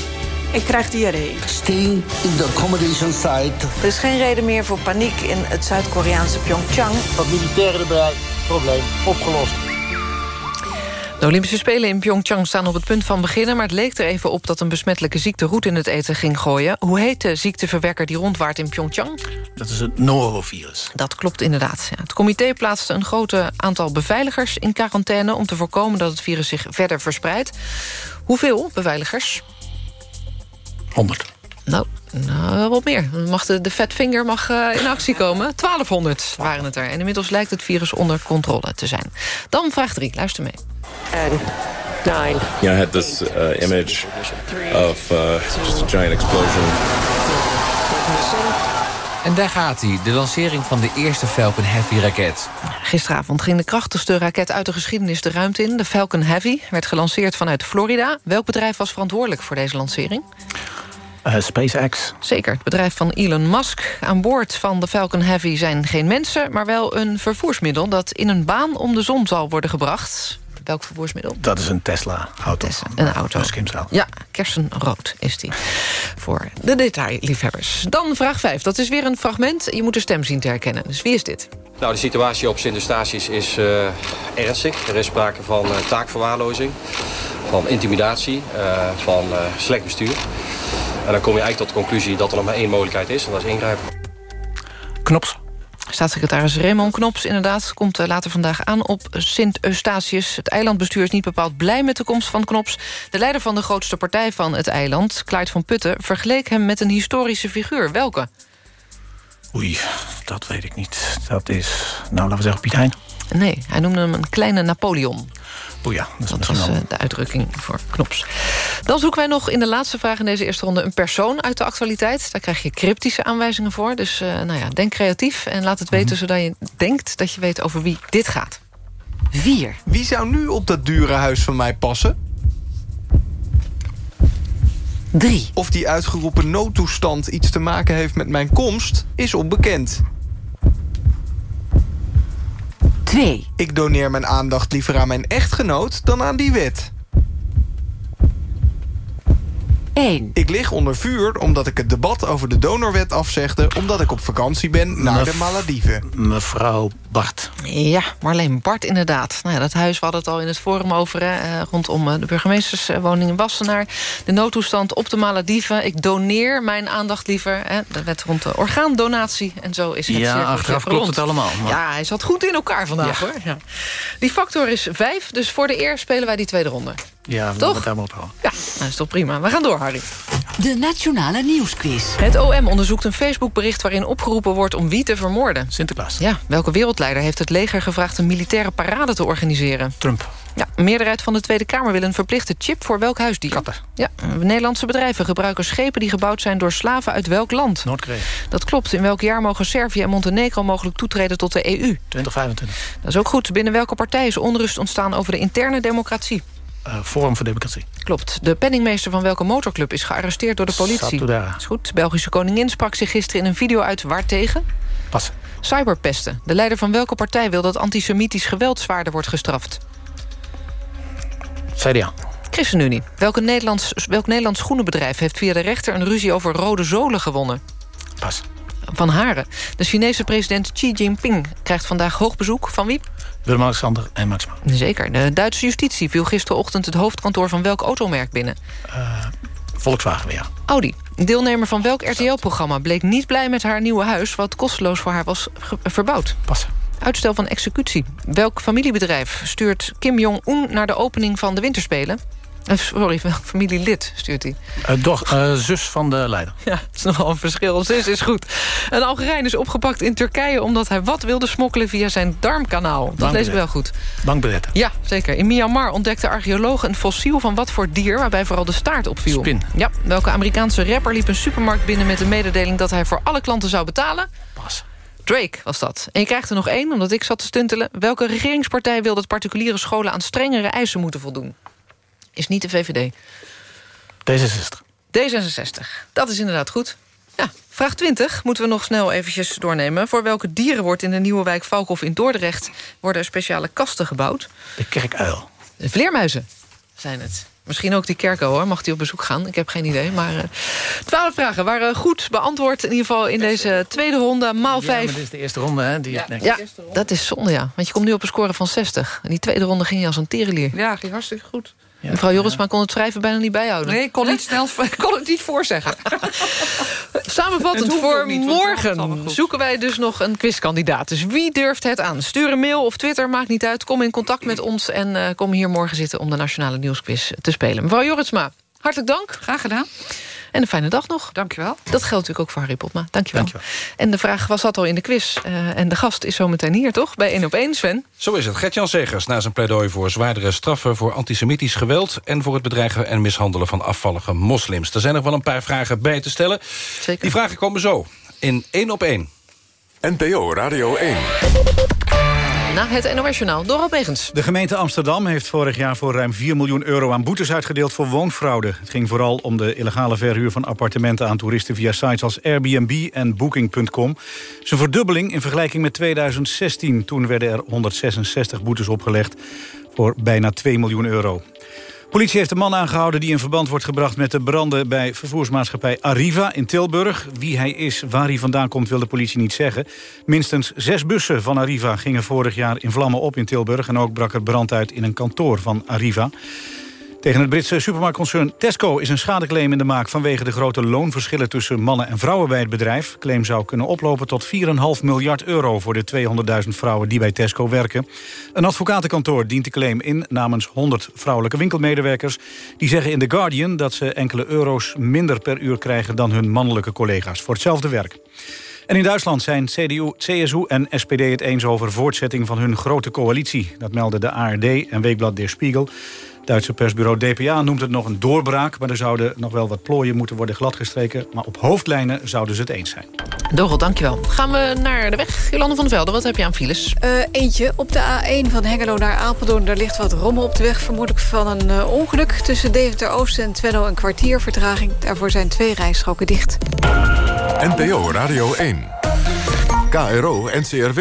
Ik krijg diarree. Staying in the accommodation site. Er is geen reden meer voor paniek in het Zuid-Koreaanse Pyeongchang. Wat militairen erbij. Probleem opgelost. De Olympische Spelen in Pyeongchang staan op het punt van beginnen... maar het leek er even op dat een besmettelijke ziekte roet in het eten ging gooien. Hoe heet de ziekteverwekker die rondwaart in Pyeongchang? Dat is het norovirus. Dat klopt inderdaad. Ja. Het comité plaatste een groot aantal beveiligers in quarantaine... om te voorkomen dat het virus zich verder verspreidt. Hoeveel beveiligers? 100. Nou, nou, wat meer. Mag de, de Fat Finger mag uh, in actie komen. 1200 waren het er. En inmiddels lijkt het virus onder controle te zijn. Dan vraag 3. Luister mee. And nine. Yeah, I had this uh, image of uh, just a giant explosion. En daar gaat hij, de lancering van de eerste Falcon Heavy raket. Gisteravond ging de krachtigste raket uit de geschiedenis de ruimte in. De Falcon Heavy werd gelanceerd vanuit Florida. Welk bedrijf was verantwoordelijk voor deze lancering? Uh, SpaceX. Zeker, het bedrijf van Elon Musk. Aan boord van de Falcon Heavy zijn geen mensen... maar wel een vervoersmiddel dat in een baan om de zon zal worden gebracht. Welk vervoersmiddel? Dat is een Tesla-auto. Tesla, een auto. Ja, kersenrood is die. Voor de detailliefhebbers. Dan vraag 5. Dat is weer een fragment. Je moet de stem zien te herkennen. Dus wie is dit? Nou, de situatie op Sint-Eustatius is uh, ernstig. Er is sprake van uh, taakverwaarlozing, van intimidatie, uh, van slecht bestuur. En dan kom je eigenlijk tot de conclusie dat er nog maar één mogelijkheid is... en dat is ingrijpen. Knops. Staatssecretaris Raymond Knops inderdaad komt later vandaag aan op Sint-Eustatius. Het eilandbestuur is niet bepaald blij met de komst van Knops. De leider van de grootste partij van het eiland, Clyde van Putten... vergeleek hem met een historische figuur. Welke? Oei, dat weet ik niet. Dat is, nou laten we zeggen Piet Hein. Nee, hij noemde hem een kleine Napoleon. O ja, dat, dat was uh, de uitdrukking voor Knops. Dan zoeken wij nog in de laatste vraag in deze eerste ronde... een persoon uit de actualiteit. Daar krijg je cryptische aanwijzingen voor. Dus uh, nou ja, denk creatief en laat het weten... Mm -hmm. zodat je denkt dat je weet over wie dit gaat. Vier. Wie zou nu op dat dure huis van mij passen? Drie. Of die uitgeroepen noodtoestand iets te maken heeft met mijn komst... is onbekend. 2. Ik doneer mijn aandacht liever aan mijn echtgenoot dan aan die wet. 1. Ik lig onder vuur omdat ik het debat over de donorwet afzegde... omdat ik op vakantie ben naar Mef de Malediven. Mevrouw Bart. Ja, Marleen Bart inderdaad. Nou ja, dat huis, we hadden het al in het forum over... Hè, rondom de burgemeesterswoning in Wassenaar. De noodtoestand op de Malediven. Ik doneer mijn aandacht liever. Hè. De wet rond de orgaandonatie. En zo is het Ja, achteraf klopt rond. het allemaal. Maar... Ja, hij zat goed in elkaar vandaag, Ja. hoor. Ja. Die factor is 5, dus voor de eer spelen wij die tweede ronde. Ja, we Toch? moeten daar maar ophouden. Ja, dat is toch prima. We gaan door, Harry. De Nationale Nieuwsquiz. Het OM onderzoekt een Facebookbericht waarin opgeroepen wordt om wie te vermoorden. Sinterklaas. Ja, welke wereldleider heeft het leger gevraagd een militaire parade te organiseren? Trump. Ja, een meerderheid van de Tweede Kamer wil een verplichte chip voor welk huisdier? Katten. Ja, Nederlandse bedrijven gebruiken schepen die gebouwd zijn door slaven uit welk land? Noord-Korea. Dat klopt. In welk jaar mogen Servië en Montenegro mogelijk toetreden tot de EU? 2025. Dat is ook goed. Binnen welke partij is onrust ontstaan over de interne democratie? Uh, Forum voor Democratie. Klopt. De penningmeester van welke motorclub is gearresteerd door de politie? Satudara. Is goed. De Belgische koningin sprak zich gisteren in een video uit waartegen? Pas. Cyberpesten. De leider van welke partij wil dat antisemitisch geweld zwaarder wordt gestraft? CDA. ChristenUnie. Welke Nederlands, welk Nederlands schoenenbedrijf heeft via de rechter een ruzie over rode zolen gewonnen? Pas. Van Haren. De Chinese president Xi Jinping krijgt vandaag hoog bezoek van wie? Willem-Alexander en Maxima. Zeker. De Duitse justitie viel gisterochtend het hoofdkantoor van welk automerk binnen? Uh, Volkswagen weer. Audi. Deelnemer van welk RTL-programma bleek niet blij met haar nieuwe huis... wat kosteloos voor haar was verbouwd? Pas. Uitstel van executie. Welk familiebedrijf stuurt Kim Jong-un naar de opening van de winterspelen? Uh, sorry, familielid stuurt hij? Uh, doch, uh, zus van de leider. Ja, dat is nogal een verschil. Zus is goed. Een Algerijn is opgepakt in Turkije... omdat hij wat wilde smokkelen via zijn darmkanaal. Dat lees ik wel goed. Bankbiljetten. Ja, zeker. In Myanmar ontdekte archeologen een fossiel van wat voor dier... waarbij vooral de staart opviel. Spin. Ja, welke Amerikaanse rapper liep een supermarkt binnen... met de mededeling dat hij voor alle klanten zou betalen? Pas. Drake was dat. En je krijgt er nog één, omdat ik zat te stuntelen. Welke regeringspartij wil dat particuliere scholen... aan strengere eisen moeten voldoen? Is niet de VVD. D66. D66. Dat is inderdaad goed. Ja, vraag 20 moeten we nog snel eventjes doornemen. Voor welke dieren wordt in de nieuwe wijk Valkhof in Dordrecht... worden er speciale kasten gebouwd? De kerkuil. De vleermuizen zijn het. Misschien ook die kerko, hoor. Mag hij op bezoek gaan? Ik heb geen idee. Maar uh, twaalf vragen waren goed beantwoord. In ieder geval in deze tweede ronde. Maal Ja, vijf. maar dit is de eerste ronde, hè? Die Ja, ja, dat is zonde, ja. Want je komt nu op een score van 60. En die tweede ronde ging je als een terelier. Ja, ging hartstikke goed. Mevrouw Jorisma kon het schrijven bijna niet bijhouden. Nee, ik kon, niet snel, ik *laughs* kon het niet voorzeggen. *laughs* Samenvattend voor niet, morgen zoeken wij dus nog een quizkandidaat. Dus wie durft het aan? Stuur een mail of Twitter, maakt niet uit. Kom in contact met ons en eh, kom hier morgen zitten... om de Nationale Nieuwsquiz te spelen. Mevrouw Joritsma, hartelijk dank. Graag gedaan. En een fijne dag nog. Dankjewel. Dat geldt natuurlijk ook voor Harry Potma. Dankjewel. En de vraag was dat al in de quiz. Eh, en de gast is zometeen hier, toch? Bij 1 op 1, Sven. Zo is het. Gert-Jan Segers na zijn pleidooi voor zwaardere straffen... voor antisemitisch geweld en voor het bedreigen en mishandelen van afvallige moslims. Er zijn nog wel een paar vragen bij te stellen. Zeker. Die vragen komen zo. In 1 op 1. NPO Radio 1. Na het NOS-journaal. De gemeente Amsterdam heeft vorig jaar voor ruim 4 miljoen euro aan boetes uitgedeeld voor woonfraude. Het ging vooral om de illegale verhuur van appartementen aan toeristen via sites als Airbnb en Booking.com. Een verdubbeling in vergelijking met 2016. Toen werden er 166 boetes opgelegd voor bijna 2 miljoen euro. Politie heeft een man aangehouden die in verband wordt gebracht met de branden bij vervoersmaatschappij Arriva in Tilburg. Wie hij is, waar hij vandaan komt, wil de politie niet zeggen. Minstens zes bussen van Arriva gingen vorig jaar in vlammen op in Tilburg... en ook brak er brand uit in een kantoor van Arriva. Tegen het Britse supermarktconcern Tesco is een schadeclaim in de maak... vanwege de grote loonverschillen tussen mannen en vrouwen bij het bedrijf. Claim zou kunnen oplopen tot 4,5 miljard euro... voor de 200.000 vrouwen die bij Tesco werken. Een advocatenkantoor dient de claim in namens 100 vrouwelijke winkelmedewerkers. Die zeggen in The Guardian dat ze enkele euro's minder per uur krijgen... dan hun mannelijke collega's voor hetzelfde werk. En in Duitsland zijn CDU, CSU en SPD het eens over voortzetting van hun grote coalitie. Dat melden de ARD en Weekblad Der Spiegel. Duitse persbureau DPA noemt het nog een doorbraak... maar er zouden nog wel wat plooien moeten worden gladgestreken. Maar op hoofdlijnen zouden ze het eens zijn. Dorot, dankjewel. Gaan we naar de weg. Jolande van der Velde, wat heb je aan files? Eh, eentje op de A1 van Hengelo naar Apeldoorn. Daar ligt wat rommel op de weg, vermoedelijk van een eh, ongeluk. Tussen Deventer Oosten en Twello een kwartier vertraging. Daarvoor zijn twee rijstroken dicht. NPO Radio 1. KRO NCRW.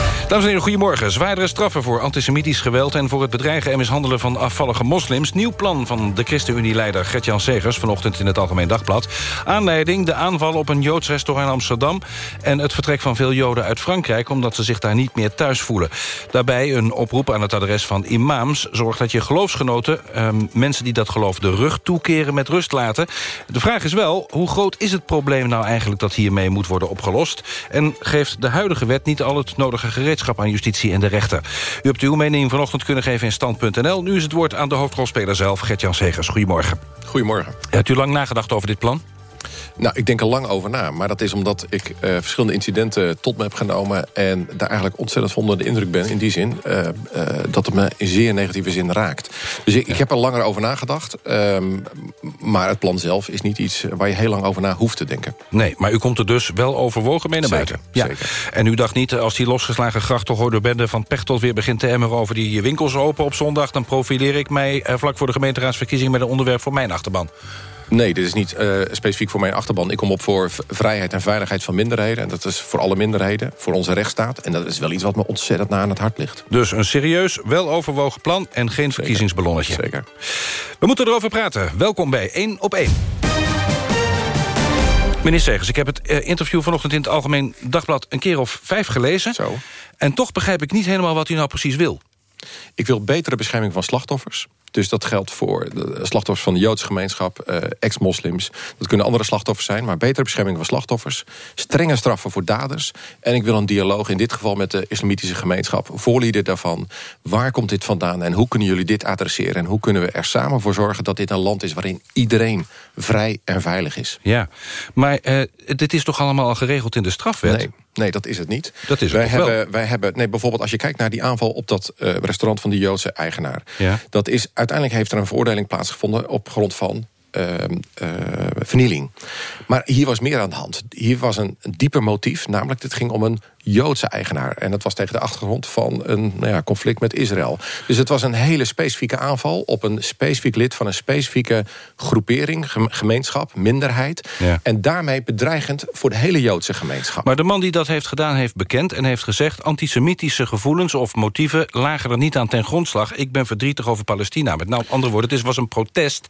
Dames en heren, goedemorgen. Zwaardere straffen voor antisemitisch geweld... en voor het bedreigen en mishandelen van afvallige moslims. Nieuw plan van de ChristenUnie-leider Gert-Jan Segers... vanochtend in het Algemeen Dagblad. Aanleiding de aanval op een Joods restaurant in Amsterdam... en het vertrek van veel Joden uit Frankrijk... omdat ze zich daar niet meer thuis voelen. Daarbij een oproep aan het adres van imams. Zorg dat je geloofsgenoten, ehm, mensen die dat geloof... de rug toekeren met rust laten. De vraag is wel, hoe groot is het probleem nou eigenlijk... dat hiermee moet worden opgelost? En geeft de huidige wet niet al het nodige gereedschap aan justitie en de rechter? U hebt uw mening vanochtend kunnen geven in stand.nl. Nu is het woord aan de hoofdrolspeler zelf, Gert-Jan Segers. Goedemorgen. Goedemorgen. Hebt u lang nagedacht over dit plan? Nou, ik denk er lang over na. Maar dat is omdat ik eh, verschillende incidenten tot me heb genomen... en daar eigenlijk ontzettend onder de indruk ben. In die zin eh, eh, dat het me in zeer negatieve zin raakt. Dus ik, ik heb er langer over nagedacht. ehm, maar het plan zelf is niet iets waar je heel lang over na hoeft te denken. Nee, maar u komt er dus wel overwogen mee naar Zeker, buiten. Ja. En u dacht niet, als die losgeslagen grachtengooide weer van Pechtold... weer begint te emmeren over die winkels open op zondag... dan profileer ik mij vlak voor de gemeenteraadsverkiezing... met een onderwerp voor mijn achterban. Nee, dit is niet eh, specifiek voor mijn achterban. Ik kom op voor vrijheid en veiligheid van minderheden. En dat is voor alle minderheden, voor onze rechtsstaat. En dat is wel iets wat me ontzettend na aan het hart ligt. Dus een serieus, wel overwogen plan en geen verkiezingsballonnetje. Zeker. We moeten erover praten. Welkom bij 1 op 1. Meneer Segers, ik heb het eh, interview vanochtend in het Algemeen Dagblad... een keer of vijf gelezen. Zo. En toch begrijp ik niet helemaal wat u nou precies wil. Ik wil betere bescherming van slachtoffers. Dus dat geldt voor de slachtoffers van de Joodse gemeenschap, eh, ex-moslims. Dat kunnen andere slachtoffers zijn, maar betere bescherming van slachtoffers. Strenge straffen voor daders. En ik wil een dialoog, in dit geval met de islamitische gemeenschap. Voorlieden daarvan. Waar komt dit vandaan en hoe kunnen jullie dit adresseren? En hoe kunnen we er samen voor zorgen dat dit een land is... waarin iedereen vrij en veilig is? Ja, maar eh, dit is toch allemaal al geregeld in de strafwet? Nee. Nee, dat is het niet. Dat is het wij toch wel? hebben, wij hebben, nee, bijvoorbeeld als je kijkt naar die aanval op dat eh, restaurant van die Joodse eigenaar. Ja. Dat is, uiteindelijk heeft er een veroordeling plaatsgevonden op grond van ehm, eh, vernieling. Maar hier was meer aan de hand. Hier was een, een dieper motief, namelijk het ging om een Joodse eigenaar. En dat was tegen de achtergrond van een nou ja, conflict met Israël. Dus het was een hele specifieke aanval... op een specifiek lid van een specifieke groepering, gemeenschap, minderheid. En daarmee bedreigend voor de hele Joodse gemeenschap. Maar de man die dat heeft gedaan heeft bekend en heeft gezegd... antisemitische gevoelens of motieven lagen er niet aan ten grondslag. Ik ben verdrietig over Palestina. Met nou, andere woorden, het was een protest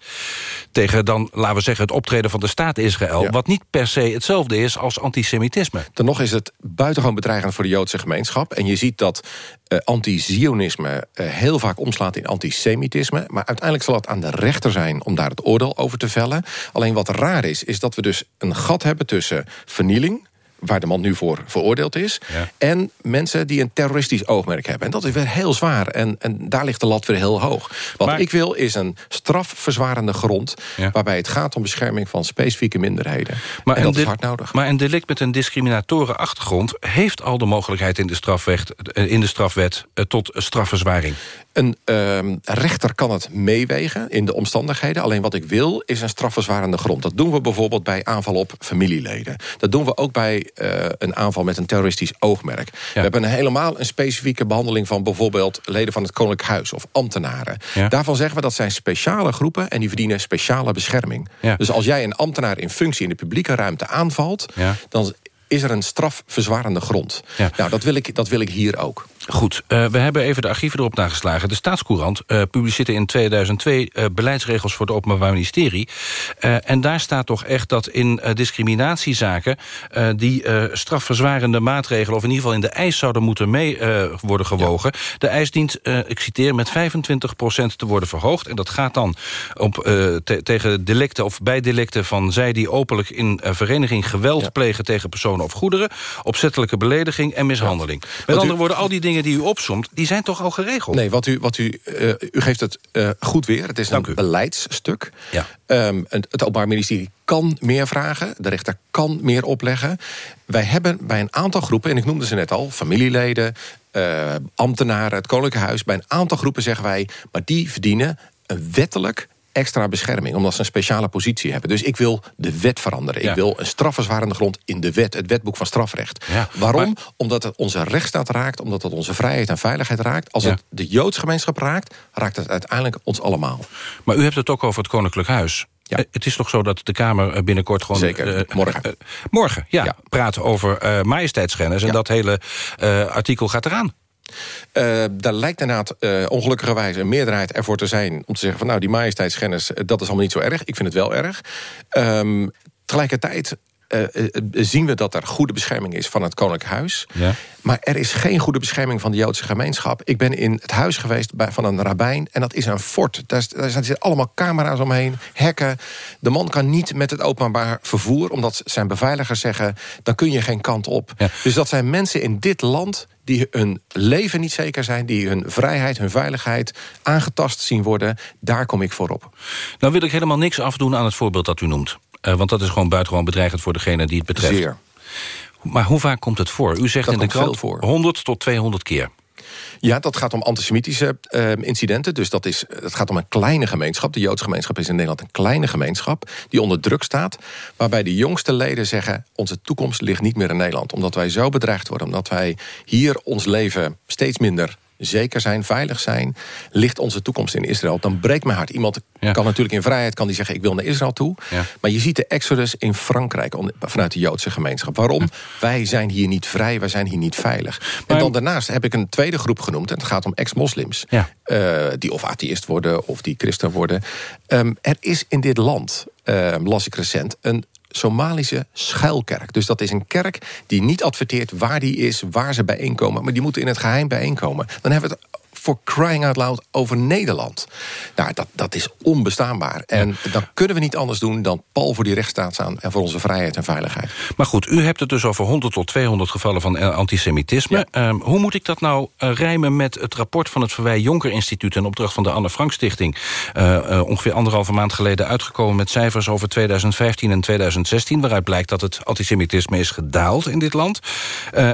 tegen dan, laten we zeggen... het optreden van de staat Israël... wat niet per se hetzelfde is als antisemitisme. Dan nog is het buitengewoon bedreigend voor de Joodse gemeenschap. En je ziet dat uh, anti-Zionisme uh, heel vaak omslaat in antisemitisme. Maar uiteindelijk zal het aan de rechter zijn om daar het oordeel over te vellen. Alleen wat raar is, is dat we dus een gat hebben tussen vernieling waar de man nu voor veroordeeld is... en mensen die een terroristisch oogmerk hebben. En dat is weer heel zwaar. En, en daar ligt de lat weer heel hoog. Wat ik wil is een strafverzwarende grond... waarbij het gaat om bescherming van specifieke minderheden. Maar en dat is hard nodig. Maar een delict met een discriminatoren achtergrond... heeft al de mogelijkheid in de, strafwet, in de strafwet eh, tot strafverzwaring. Een uh, rechter kan het meewegen in de omstandigheden. Alleen wat ik wil is een strafverzwarende grond. Dat doen we bijvoorbeeld bij aanval op familieleden. Dat doen we ook bij uh, een aanval met een terroristisch oogmerk. We hebben een helemaal een specifieke behandeling... van bijvoorbeeld leden van het Koninklijk Huis of ambtenaren. Daarvan zeggen we dat zijn speciale groepen... en die verdienen speciale bescherming. Dus als jij een ambtenaar in functie in de publieke ruimte aanvalt... dan is er een strafverzwarende grond. Nou, dat wil, ik, dat wil ik hier ook. Goed, uh, we hebben even de archieven erop nageslagen. De Staatscourant uh, publiceerde in 2002 uh, beleidsregels voor het Openbaar Ministerie. en daar staat toch echt dat in discriminatiezaken... die strafverzwarende maatregelen... of in ieder geval in de eis zouden moeten mee worden gewogen. De eis dient, ik citeer, met 25% te worden verhoogd. En dat gaat dan op, te tegen delicten of bij delicten van zij... die openlijk in vereniging geweld plegen tegen personen of goederen... opzettelijke belediging en mishandeling. Met andere woorden, al die dingen die u opsomt, die zijn toch al geregeld? Nee, wat u, wat u, uh, u geeft het uh, goed weer. Het is Dank een u. beleidsstuk. Ja. Um, het Openbaar Ministerie kan meer vragen. De rechter kan meer opleggen. Wij hebben bij een aantal groepen, en ik noemde ze net al... familieleden, uh, ambtenaren, het Koninklijk Huis... bij een aantal groepen zeggen wij... maar die verdienen een wettelijk extra bescherming, omdat ze een speciale positie hebben. Dus ik wil de wet veranderen. Ik wil een strafverzwarende grond in de wet, het wetboek van strafrecht. Waarom? Omdat het onze rechtsstaat raakt, omdat het onze vrijheid en veiligheid raakt. Als het de Joods gemeenschap raakt, raakt het uiteindelijk ons allemaal. Maar u hebt het ook over het Koninklijk Huis. Ja. Eh, het is toch zo dat de Kamer eh, binnenkort gewoon... Zeker, uh, morgen. Uh, morgen, ja, ja, praat over uh, majesteitsschennis. En dat hele artikel gaat eraan. Uh, daar lijkt inderdaad uh, ongelukkigerwijs een meerderheid ervoor te zijn... om te zeggen van nou, die majesteitsschennis, uh, dat is allemaal niet zo erg. Ik vind het wel erg. Um, tegelijkertijd zien we dat er goede bescherming is van het Koninklijk Huis. Ja. Maar er is geen goede bescherming van de Joodse gemeenschap. Ik ben in het huis geweest bij, van een rabbijn en dat is een fort. Daar, daar zitten allemaal camera's omheen, hekken. De man kan niet met het openbaar vervoer... omdat zijn beveiligers zeggen, dan kun je geen kant op. Ja. Dus dat zijn mensen in dit land die hun leven niet zeker zijn... die hun vrijheid, hun veiligheid aangetast zien worden. Daar kom ik voor op. Nou wil ik helemaal niks afdoen aan het voorbeeld dat u noemt. Uh, want dat is gewoon buitengewoon bedreigend voor degene die het betreft. Zeer. Maar hoe vaak komt het voor? U zegt dat in de krant voor. 100 tot 200 keer. Ja, dat gaat om antisemitische uh, incidenten. Dus dat, is, dat gaat om een kleine gemeenschap. De Joodse gemeenschap is in Nederland een kleine gemeenschap... die onder druk staat. Waarbij de jongste leden zeggen... onze toekomst ligt niet meer in Nederland. Omdat wij zo bedreigd worden. Omdat wij hier ons leven steeds minder zeker zijn, veilig zijn... ligt onze toekomst in Israël. Dan breekt mijn hart. Iemand kan natuurlijk in vrijheid kan die zeggen... ik wil naar Israël toe. Ja. Maar je ziet de exodus in Frankrijk vanuit de Joodse gemeenschap. Waarom? Wij zijn hier niet vrij, wij zijn hier niet veilig. Maar... En dan daarnaast heb ik een tweede groep genoemd... en het gaat om ex-moslims. Uh, die of atheïst worden of die christen worden. Um, er is in dit land, uh, las ik recent... een Somalische schuilkerk. Dus dat is een kerk die niet adverteert waar die is, waar ze bijeenkomen. Maar die moeten in het geheim bijeenkomen. Dan hebben we het voor crying out loud over Nederland. Nou, dat, dat is onbestaanbaar. En dan kunnen we niet anders doen dan pal voor die rechtsstaat staan... en voor onze vrijheid en veiligheid. Maar goed, u hebt het dus over 100 tot 200 gevallen van eh, antisemitisme. Ja. Um, hoe moet ik dat nou uh, rijmen met het rapport van het Verwij Jonker Instituut... en opdracht van de Anne Frank Stichting... Uh, uh, ongeveer anderhalve maand geleden uitgekomen met cijfers over 2015 en 2016... waaruit blijkt dat het antisemitisme is gedaald in dit land.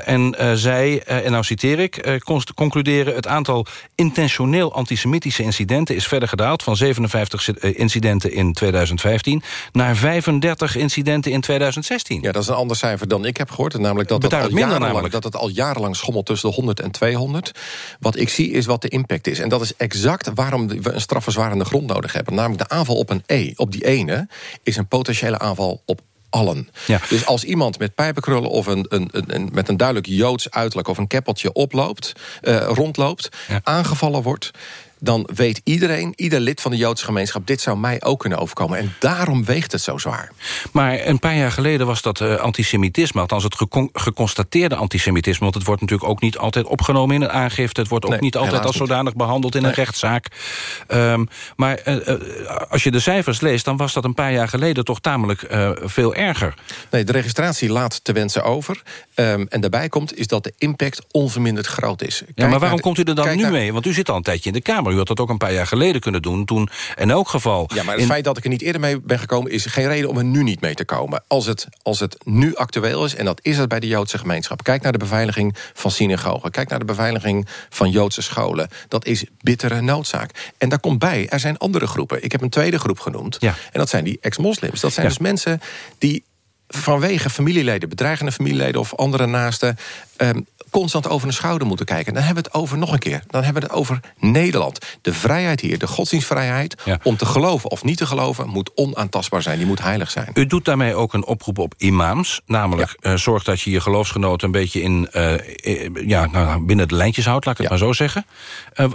en zij, en nou citeer ik, concluderen het aantal intentioneel antisemitische incidenten is verder gedaald... van 57 eh, incidenten in 2015 naar 35 incidenten in 2016. Ja, dat is een ander cijfer dan ik heb gehoord. Namelijk dat, het al, jarenlang, namelijk. dat het al jarenlang schommelt tussen de 100 en 200. Wat ik zie is wat de impact is. En dat is exact waarom we een strafverzwarende grond nodig hebben. Namelijk de aanval op een E, op die ene... is een potentiële aanval op allen. Dus als iemand met pijpenkrullen of een, een, een, met een duidelijk joods uiterlijk... of een keppeltje oploopt, eh, rondloopt, aangevallen wordt... dan weet iedereen, ieder lid van de Joodse gemeenschap... dit zou mij ook kunnen overkomen. En daarom weegt het zo zwaar. Maar een paar jaar geleden was dat eh, antisemitisme... althans het gecon- geconstateerde antisemitisme... want het wordt natuurlijk ook niet altijd opgenomen in een aangifte... het wordt ook Nee, niet altijd als niet. zodanig behandeld in een rechtszaak. Ehm, maar eh, eh, als je de cijfers leest... dan was dat een paar jaar geleden toch tamelijk veel erger. Nee, de registratie laat te wensen over. Ehm, en daarbij komt is dat de impact onverminderd groot is. Kijk Ja, maar waarom de- komt u er dan nu naar- mee? Want u zit al een tijdje in de Kamer. U had dat ook een paar jaar geleden kunnen doen. Toen in elk geval... Ja, maar het in- feit dat ik er niet eerder mee ben gekomen... is geen reden om er nu niet mee te komen. Als het, als het nu actueel is, en dat is het bij de Joodse gemeenschap... kijk naar de beveiliging van synagogen. Kijk naar de beveiliging van Joodse scholen. Dat is bittere noodzaak. En daar komt bij, er zijn andere groepen. Ik heb een tweede groep genoemd. En dat zijn die ex-moslims. Dat zijn Ja. dus mensen die vanwege familieleden, bedreigende familieleden... of andere naasten... ehm, constant over hun schouder moeten kijken. Dan hebben we het over nog een keer. Dan hebben we het over Nederland. De vrijheid hier, de godsdienstvrijheid... om te geloven of niet te geloven... moet onaantastbaar zijn, die moet heilig zijn. U doet daarmee ook een oproep op imams. Namelijk, eh, zorg dat je je geloofsgenoten een beetje in, eh, eh, ja, nou, binnen de lijntjes houdt. Laat ik het maar zo zeggen.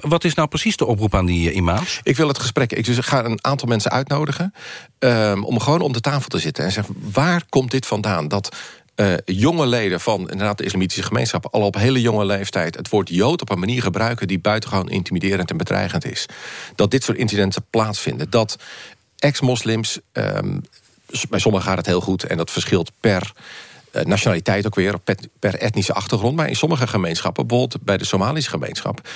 Wat is nou precies de oproep aan die imams? Ik wil het gesprek. Ik dus ga een aantal mensen uitnodigen... ehm, om gewoon om de tafel te zitten en zeggen... waar komt dit vandaan? Dat eh, jonge leden van inderdaad de islamitische gemeenschap... al op hele jonge leeftijd het woord jood op een manier gebruiken... die buitengewoon intimiderend en bedreigend is. Dat dit soort incidenten plaatsvinden. Dat ex-moslims... ehm, bij sommigen gaat het heel goed en dat verschilt per... eh, nationaliteit ook weer, per, per etnische achtergrond. Maar in sommige gemeenschappen, bijvoorbeeld bij de Somalische gemeenschap...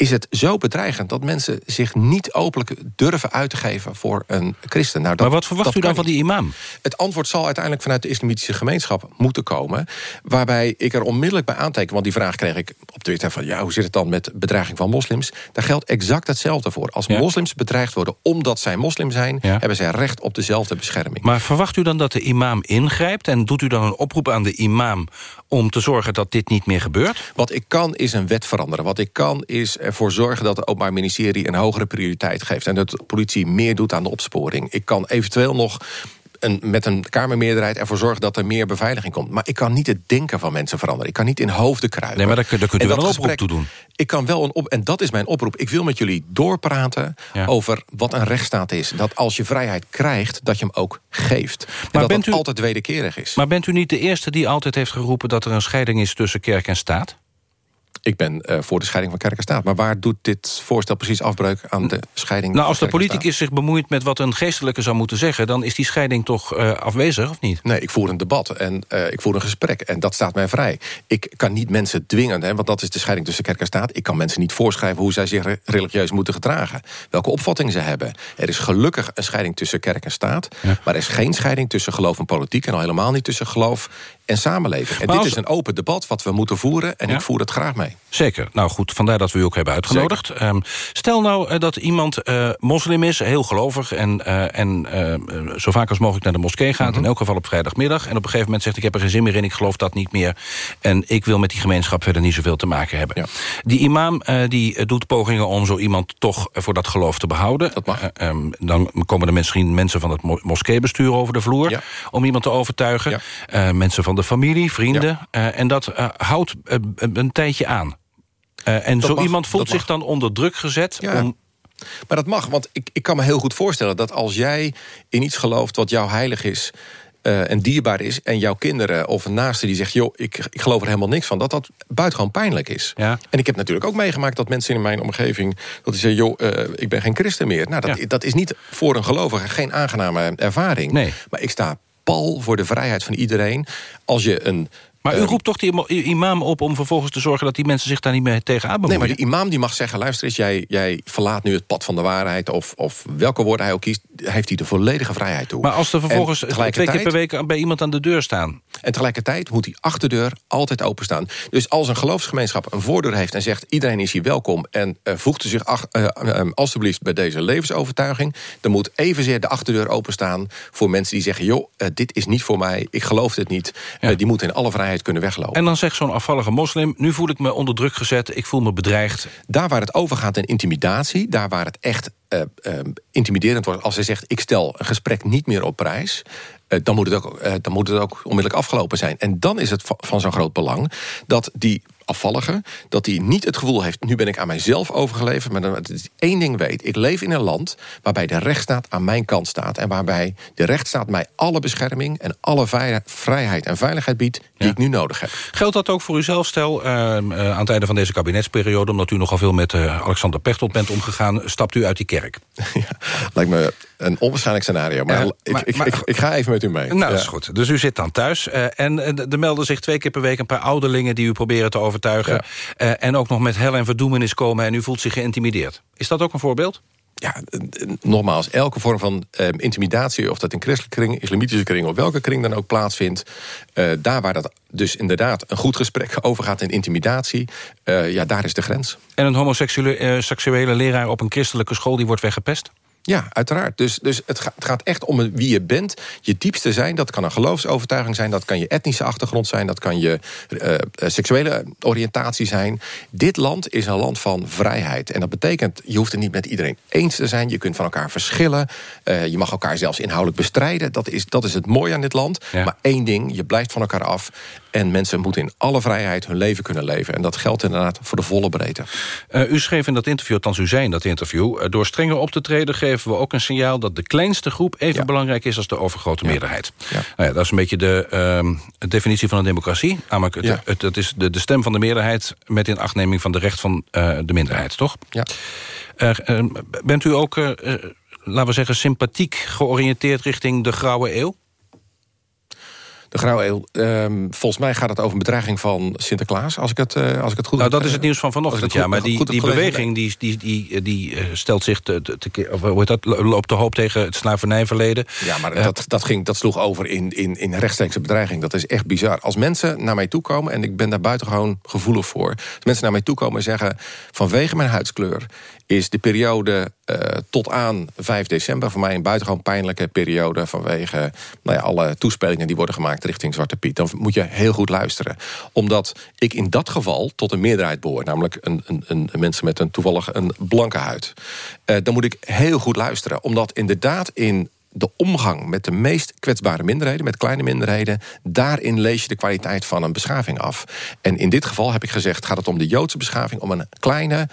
is het zo bedreigend dat mensen zich niet openlijk durven uit te geven voor een christen. Nou, dat, maar wat verwacht u dan van die imam? Het antwoord zal uiteindelijk vanuit de islamitische gemeenschap moeten komen. Waarbij ik er onmiddellijk bij aanteken, want die vraag kreeg ik op Twitter van... ja, hoe zit het dan met bedreiging van moslims? Daar geldt exact hetzelfde voor. Als moslims bedreigd worden omdat zij moslim zijn... hebben zij recht op dezelfde bescherming. Maar verwacht u dan dat de imam ingrijpt... en doet u dan een oproep aan de imam om te zorgen dat dit niet meer gebeurt? Wat ik kan is een wet veranderen. Wat ik kan is ervoor zorgen dat het Openbaar Ministerie... een hogere prioriteit geeft en dat de politie meer doet aan de opsporing. Ik kan eventueel nog een, met een Kamermeerderheid ervoor zorgen dat er meer beveiliging komt. Maar ik kan niet het denken van mensen veranderen. Ik kan niet in hoofden kruipen. Nee, maar daar, daar kunt u wel een oproep toe doen. Ik kan wel een op, en dat is mijn oproep. Ik wil met jullie doorpraten over wat een rechtsstaat is. Dat als je vrijheid krijgt, dat je hem ook geeft. En dat bent u- altijd wederkerig is. Maar bent u niet de eerste die altijd heeft geroepen... dat er een scheiding is tussen kerk en staat? Ik ben eh, voor de scheiding van kerk en staat. Maar waar doet dit voorstel precies afbreuk aan de scheiding Nou, als de politicus zich bemoeit met wat een geestelijke zou moeten zeggen... dan is die scheiding toch eh, afwezig, of niet? Nee, ik voer een debat en eh, ik voer een gesprek. En dat staat mij vrij. Ik kan niet mensen dwingen, hè, want dat is de scheiding tussen kerk en staat. Ik kan mensen niet voorschrijven hoe zij zich re- religieus moeten gedragen. Welke opvattingen ze hebben. Er is gelukkig een scheiding tussen kerk en staat. Maar er is geen scheiding tussen geloof en politiek. En al helemaal niet tussen geloof en samenleving. En dit is een open debat wat we moeten voeren. En Ja? ik voer het graag mee. Zeker. Nou goed, vandaar dat we u ook hebben uitgenodigd. Ehm, stel nou eh, dat iemand eh, moslim is, heel gelovig... en, eh, en eh, eh, zo vaak als mogelijk naar de moskee gaat... Mhm. in elk geval op vrijdagmiddag... en op een gegeven moment zegt ik heb er geen zin meer in... ik geloof dat niet meer en ik wil met die gemeenschap... verder niet zoveel te maken hebben. Die imam die doet pogingen om zo iemand toch voor dat geloof te behouden. Dat mag. dan komen er misschien mensen van het mo- moskeebestuur over de vloer... om iemand te overtuigen. Mensen van de familie, vrienden. Eh, en dat eh, houdt eh, een tijdje aan. En Dat zo mag, iemand voelt zich dan onder druk gezet Ja. om... Maar dat mag, want ik, ik kan me heel goed voorstellen... dat als jij in iets gelooft wat jou heilig is... en dierbaar is, en jouw kinderen of een naaste die zegt... joh, ik, ik geloof er helemaal niks van, dat dat buitengewoon pijnlijk is. Ja. En ik heb natuurlijk ook meegemaakt dat mensen in mijn omgeving... dat die zeggen, joh, ik ben geen christen meer. Nou, dat, dat is niet voor een gelovige geen aangename ervaring. Nee. Maar ik sta pal voor de vrijheid van iedereen. Als je een Maar u Ehm, roept toch die imam op om vervolgens te zorgen... dat die mensen zich daar niet meer tegenaan Nee, bemoeien? maar de imam die mag zeggen... luister eens, jij, jij verlaat nu het pad van de waarheid... of, of welke woorden hij ook kiest, heeft hij de volledige vrijheid toe. Maar als er vervolgens En twee keer per week bij iemand aan de deur staan... En tegelijkertijd moet die achterdeur altijd openstaan. Dus als een geloofsgemeenschap een voordeur heeft en zegt... iedereen is hier welkom en eh, voegt zich ach, eh, eh, alstublieft bij deze levensovertuiging... dan moet evenzeer de achterdeur openstaan voor mensen die zeggen... joh, dit is niet voor mij, ik geloof dit niet. Die moeten in alle vrijheid kunnen weglopen. En dan zegt zo'n afvallige moslim... nu voel ik me onder druk gezet, ik voel me bedreigd. Daar waar het overgaat in intimidatie, daar waar het echt eh, intimiderend wordt... als hij zegt, ik stel een gesprek niet meer op prijs... eh, dan, moet het ook, dan moet het ook onmiddellijk afgelopen zijn. En dan is het va- van zo'n groot belang dat die afvallige... dat hij niet het gevoel heeft, nu ben ik aan mijzelf overgeleverd... maar dat één ding weet. Ik leef in een land waarbij de rechtsstaat aan mijn kant staat... en waarbij de rechtsstaat mij alle bescherming... en alle vrijheid en veiligheid biedt die ik nu nodig heb. Geldt dat ook voor uzelf? Stel, eh, eh, aan het einde van deze kabinetsperiode... omdat u nogal veel met eh, Alexander Pechtold bent omgegaan... stapt u uit die kerk. *laughs* Lijkt me een onwaarschijnlijk scenario, maar, ik, maar- ik, maar- ik, ik ga even met u mee. Nou, dat is goed. Dus u zit dan thuis. eh, en er melden zich twee keer per week een paar ouderlingen... die u proberen te overtuigen. Eh, en ook nog met hel en verdoemenis komen... en u voelt zich geïntimideerd. Is dat ook een voorbeeld? Ja, nogmaals, elke vorm van eh, intimidatie... of dat in christelijke kring, islamitische kring... of welke kring dan ook plaatsvindt... eh, daar waar dat dus inderdaad een goed gesprek *laughs* overgaat in intimidatie... eh, ja, daar is de grens. En een homoseksuele seksuele leraar op een christelijke school... die wordt weggepest? Ja, uiteraard. Dus, dus het, gaat, het gaat echt om wie je bent. Je diepste zijn, dat kan een geloofsovertuiging zijn... dat kan je etnische achtergrond zijn... dat kan je eh, eh, seksuele oriëntatie zijn. Dit land is een land van vrijheid. En dat betekent, je hoeft het niet met iedereen eens te zijn. Je kunt van elkaar verschillen. Eh, je mag elkaar zelfs inhoudelijk bestrijden. Dat is, dat is het mooie aan dit land. Maar één ding, je blijft van elkaar af. En mensen moeten in alle vrijheid hun leven kunnen leven. En dat geldt inderdaad voor de volle breedte. Eh, u schreef in dat interview, althans u zei in dat interview... eh, door strenger op te treden geven we ook een signaal... dat de kleinste groep even belangrijk is als de overgrote meerderheid. Nou ja, dat is een beetje de ehm, definitie van een democratie. Namelijk, het, het, het is de, de stem van de meerderheid... met in achtneming van de recht van eh, de minderheid, toch? Ja. Eh, eh, bent u ook, laten we zeggen... sympathiek georiënteerd richting de grauwe eeuw? De Grauwe Eeuw, ehm, volgens mij gaat het over een bedreiging van Sinterklaas... als ik het, eh, als ik het goed Nou, dat is het eh, nieuws van vanochtend, ja. Maar die, die beweging die, die, die, die eh, stelt zich te, te, of, hoe heet dat, loopt te hoop tegen het slavernijverleden. Ja, maar Eh, dat, dat, ging, dat sloeg over in, in, in rechtstreekse bedreiging. Dat is echt bizar. Als mensen naar mij toe komen, en ik ben daar buitengewoon gevoelig voor... als mensen naar mij toe komen en zeggen... vanwege mijn huidskleur is de periode eh, tot aan 5 december... voor mij een buitengewoon pijnlijke periode... vanwege nou ja, alle toespelingen die worden gemaakt richting Zwarte Piet. Dan moet je heel goed luisteren. Omdat ik in dat geval tot een meerderheid behoor. Namelijk een, een, een, mensen met een toevallig een blanke huid. Eh, dan moet ik heel goed luisteren. Omdat inderdaad in de omgang met de meest kwetsbare minderheden... met kleine minderheden, daarin lees je de kwaliteit van een beschaving af. En in dit geval heb ik gezegd... gaat het om de Joodse beschaving, om een kleine...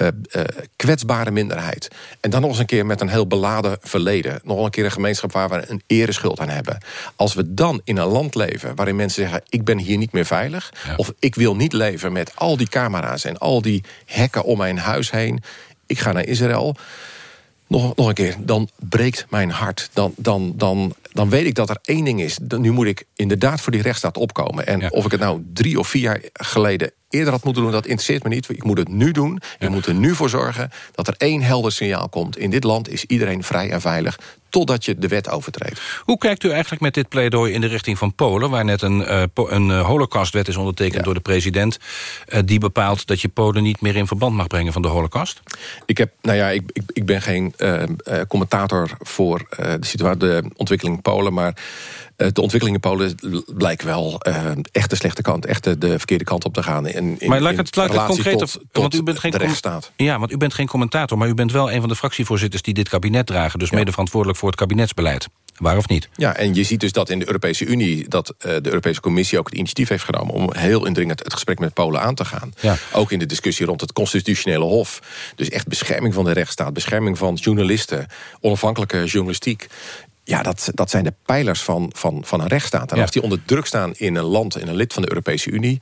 eh, eh, kwetsbare minderheid. En dan nog eens een keer met een heel beladen verleden. Nog een keer een gemeenschap waar we een ereschuld aan hebben. Als we dan in een land leven waarin mensen zeggen... ik ben hier niet meer veilig... of ik wil niet leven met al die camera's... en al die hekken om mijn huis heen... ik ga naar Israël... Nog, nog een keer, dan breekt mijn hart. Dan, dan, dan, dan weet ik dat er één ding is. Nu moet ik inderdaad voor die rechtsstaat opkomen. En of ik het nou drie of vier jaar geleden eerder had moeten doen... dat interesseert me niet. Ik moet het nu doen. Ik moet er nu voor zorgen dat er één helder signaal komt. In dit land is iedereen vrij en veilig... totdat je de wet overtreedt. Hoe kijkt u eigenlijk met dit pleidooi in de richting van Polen... waar net een, eh, een eh, holocaustwet is ondertekend door de president... eh, die bepaalt dat je Polen niet meer in verband mag brengen van de holocaust? Ik, heb, nou ja, ik, ik, ik ben geen commentator voor de, situatie, de ontwikkeling in Polen... maar de ontwikkeling in Polen blijkt wel eh, echt de slechte kant... echt de, de verkeerde kant op te gaan. In, in, maar laat ik het, laat concreet... tot, want u bent geen de rechtsstaat. Ja, want u bent geen commentator... maar u bent wel een van de fractievoorzitters die dit kabinet dragen... dus mede verantwoordelijk voor het kabinetsbeleid. Waar of niet? Ja, en je ziet dus dat in de Europese Unie... dat eh, de Europese Commissie ook het initiatief heeft genomen... om heel indringend het gesprek met Polen aan te gaan. Ja. Ook in de discussie rond het constitutionele hof. Dus echt bescherming van de rechtsstaat... bescherming van journalisten, onafhankelijke journalistiek... Ja, dat, dat zijn de pijlers van, van, van een rechtsstaat. En Ja. als die onder druk staan in een land, in een lid van de Europese Unie...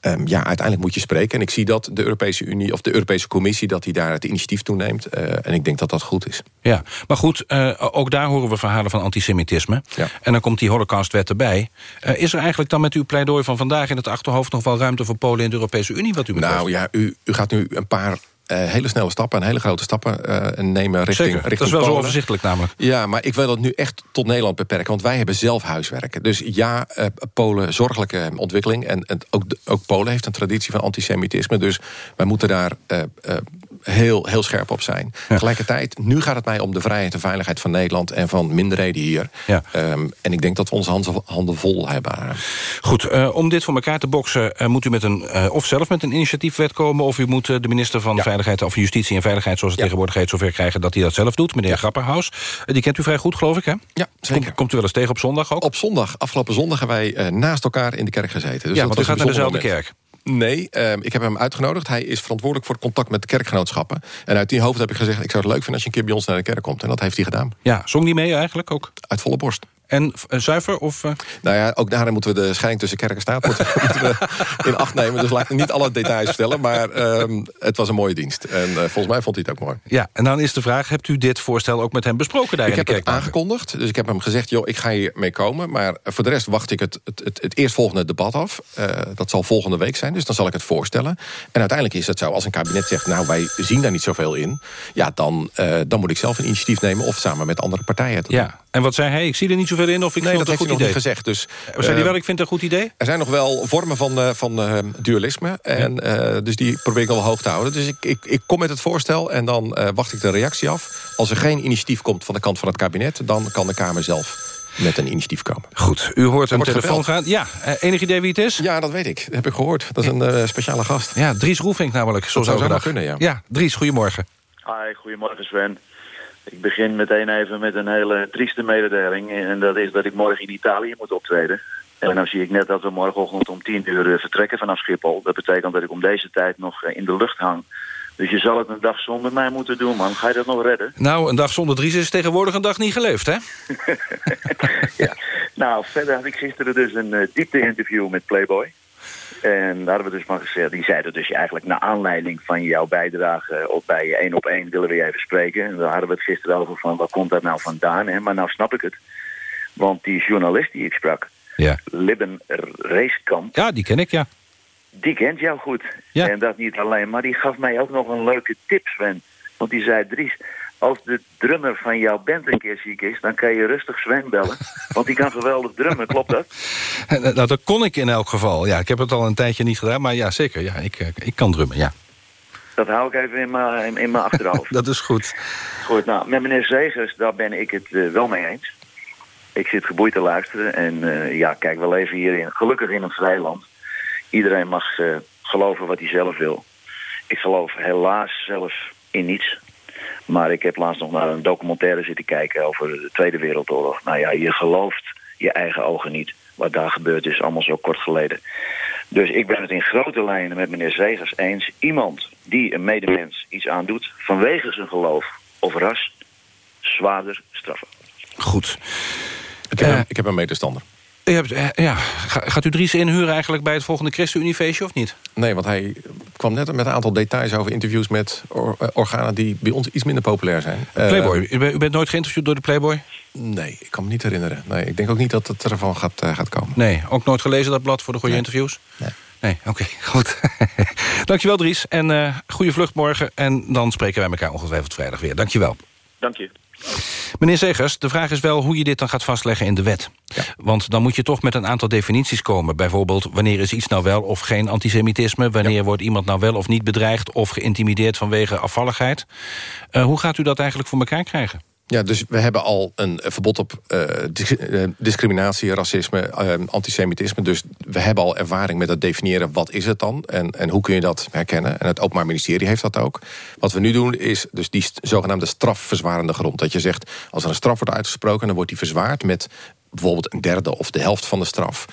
ehm, ja, uiteindelijk moet je spreken. En ik zie dat de Europese Unie of de Europese Commissie... dat die daar het initiatief toeneemt. Uh, en ik denk dat dat goed is. Ja, maar goed, uh, ook daar horen we verhalen van antisemitisme. Ja. En dan komt die holocaustwet erbij. Uh, is er eigenlijk dan met uw pleidooi van vandaag in het achterhoofd... nog wel ruimte voor Polen in de Europese Unie, wat u betreft? Nou ja, u, u gaat nu een paar uh, hele snelle stappen en hele grote stappen uh, nemen richting, Zeker. richting Dat is wel Polen. zo overzichtelijk namelijk. Ja, maar ik wil dat nu echt tot Nederland beperken. Want wij hebben zelf huiswerken. Dus ja, uh, Polen, zorgelijke ontwikkeling. En, en ook, ook Polen heeft een traditie van antisemitisme. Dus wij moeten daar heel, heel scherp op zijn. Tegelijkertijd, nu gaat het mij om de vrijheid en veiligheid van Nederland... en van minderheden hier. Um, en ik denk dat we onze handen, handen vol hebben. Goed, uh, om dit voor elkaar te boksen... Uh, moet u met een, uh, of zelf met een initiatiefwet komen... of u moet de minister van. Veiligheid of Justitie en Veiligheid... zoals het tegenwoordig heet, zover krijgen dat hij dat zelf doet. Meneer. Grapperhaus. die kent u vrij goed, geloof ik, hè? Ja, zeker. Komt, komt u wel eens tegen op zondag ook? Op zondag, afgelopen zondag, hebben wij naast elkaar in de kerk gezeten. Dus ja, want u gaat naar dezelfde moment. kerk. Nee, uh, ik heb hem uitgenodigd. Hij is verantwoordelijk voor het contact met de kerkgenootschappen. En uit die hoofd heb ik gezegd... ik zou het leuk vinden als je een keer bij ons naar de kerk komt. En dat heeft hij gedaan. Ja, zong die mee eigenlijk ook? Uit volle borst. En uh, zuiver? Of, uh... Nou ja, ook daarin moeten we de scheiding tussen kerk en staat *laughs* in acht nemen. Dus laat ik niet alle details vertellen. Maar um, het was een mooie dienst. En uh, volgens mij vond hij het ook mooi. Ja, en dan is de vraag, hebt u dit voorstel ook met hem besproken daar ik in heb het aangekondigd. Dus ik heb hem gezegd, joh, ik ga hier mee komen. Maar voor de rest wacht ik het, het, het, het eerstvolgende debat af. Dat zal volgende week zijn, dus dan zal ik het voorstellen. En uiteindelijk is het zo, als een kabinet zegt... nou, wij zien daar niet zoveel in. Ja, dan, dan moet ik zelf een initiatief nemen... of samen met andere partijen. Ja, en wat zei hij? Ik zie er niet zoveel in of ik nee, vind dat het een goed heeft idee? hij nog niet gezegd. Dus, uh, zei hij wel, ik vind het een goed idee? Er zijn nog wel vormen van, uh, van uh, dualisme. En, ja. dus die probeer ik wel hoog te houden. Dus ik, ik, ik kom met het voorstel en dan wacht ik de reactie af. Als er geen initiatief komt van de kant van het kabinet... dan kan de Kamer zelf met een initiatief komen. Goed, u hoort een telefoon gaan. Ja, enig idee wie het is? Ja, dat weet ik. Dat heb ik gehoord. Dat is een uh, speciale gast. Ja, Dries Roelvink namelijk. Zo zou dat kunnen, ja. Ja, Dries, goedemorgen. Hi, goedemorgen Sven. Ik begin meteen even met een hele trieste mededeling. En dat is dat ik morgen in Italië moet optreden. En dan zie ik net dat we morgenochtend om 10 uur vertrekken vanaf Schiphol. Dat betekent dat ik om deze tijd nog in de lucht hang. Dus je zal het een dag zonder mij moeten doen, man. Ga je dat nog redden? Nou, een dag zonder Dries is tegenwoordig een dag niet geleefd, hè? *laughs* ja. Nou, verder had ik gisteren dus een uh, diepte-interview met Playboy. En daar hadden we dus maar gezegd, die zeiden dus eigenlijk... naar aanleiding van jouw bijdrage op bij 1 op 1 willen we je even spreken. En daar hadden we het gisteren over van, wat komt dat nou vandaan? Hè? Maar nou snap ik het. Want die journalist die ik sprak, ja. Libben Reeskamp... Ja, die ken ik, ja. Die kent jou goed. Ja. En dat niet alleen, maar die gaf mij ook nog een leuke tip, Sven. Want die zei, Dries, als de drummer van jouw band een keer ziek is... dan kan je rustig Sven bellen. Want die kan geweldig drummen, klopt dat? *laughs* Nou, dat kon ik in elk geval. Ja, ik heb het al een tijdje niet gedaan, maar ja, zeker. Ja, ik, ik kan drummen, ja. Dat hou ik even in mijn, in, mijn achterhoofd. *laughs* dat is goed. Goed, nou, met meneer Zegers, daar ben ik het uh, wel mee eens. Ik zit geboeid te luisteren en uh, ja, kijk, we leven hier in, gelukkig in een vrij land. Iedereen mag uh, geloven wat hij zelf wil. Ik geloof helaas zelf in niets. Maar ik heb laatst nog naar een documentaire zitten kijken over de Tweede Wereldoorlog. Nou ja, je gelooft je eigen ogen niet. Wat daar gebeurd is, allemaal zo kort geleden. Dus ik ben het in grote lijnen met meneer Zegers eens. Iemand die een medemens iets aandoet vanwege zijn geloof of ras, zwaarder straffen. Goed. Ik heb, uh, een, ik heb een medestander. U hebt, ja, gaat u Dries inhuren eigenlijk bij het volgende ChristenUnie-feestje of niet? Nee, want hij kwam net met een aantal details over interviews met or organen die bij ons iets minder populair zijn. Playboy, uh, u, bent, u bent nooit geïnterviewd door de Playboy? Nee, ik kan me niet herinneren. Nee, ik denk ook niet dat het ervan gaat, uh, gaat komen. Nee, ook nooit gelezen dat blad voor de goede nee. interviews? Nee. Nee, oké, okay, *laughs* goed. *laughs* Dankjewel Dries en uh, goede vlucht morgen. En dan spreken wij elkaar ongetwijfeld vrijdag weer. Dankjewel. Dank je. Meneer Zegers, de vraag is wel hoe je dit dan gaat vastleggen in de wet. Ja. Want dan moet je toch met een aantal definities komen. Bijvoorbeeld, wanneer is iets nou wel of geen antisemitisme? Wanneer ja. wordt iemand nou wel of niet bedreigd... of geïntimideerd vanwege afvalligheid? Uh, hoe gaat u dat eigenlijk voor elkaar krijgen? Ja, dus we hebben al een verbod op uh, discriminatie, racisme, uh, antisemitisme. Dus we hebben al ervaring met het definiëren wat is het dan... en, en hoe kun je dat herkennen. En het Openbaar Ministerie heeft dat ook. Wat we nu doen is dus die zogenaamde strafverzwarende grond. Dat je zegt, als er een straf wordt uitgesproken... dan wordt die verzwaard met bijvoorbeeld een derde of de helft van de straf.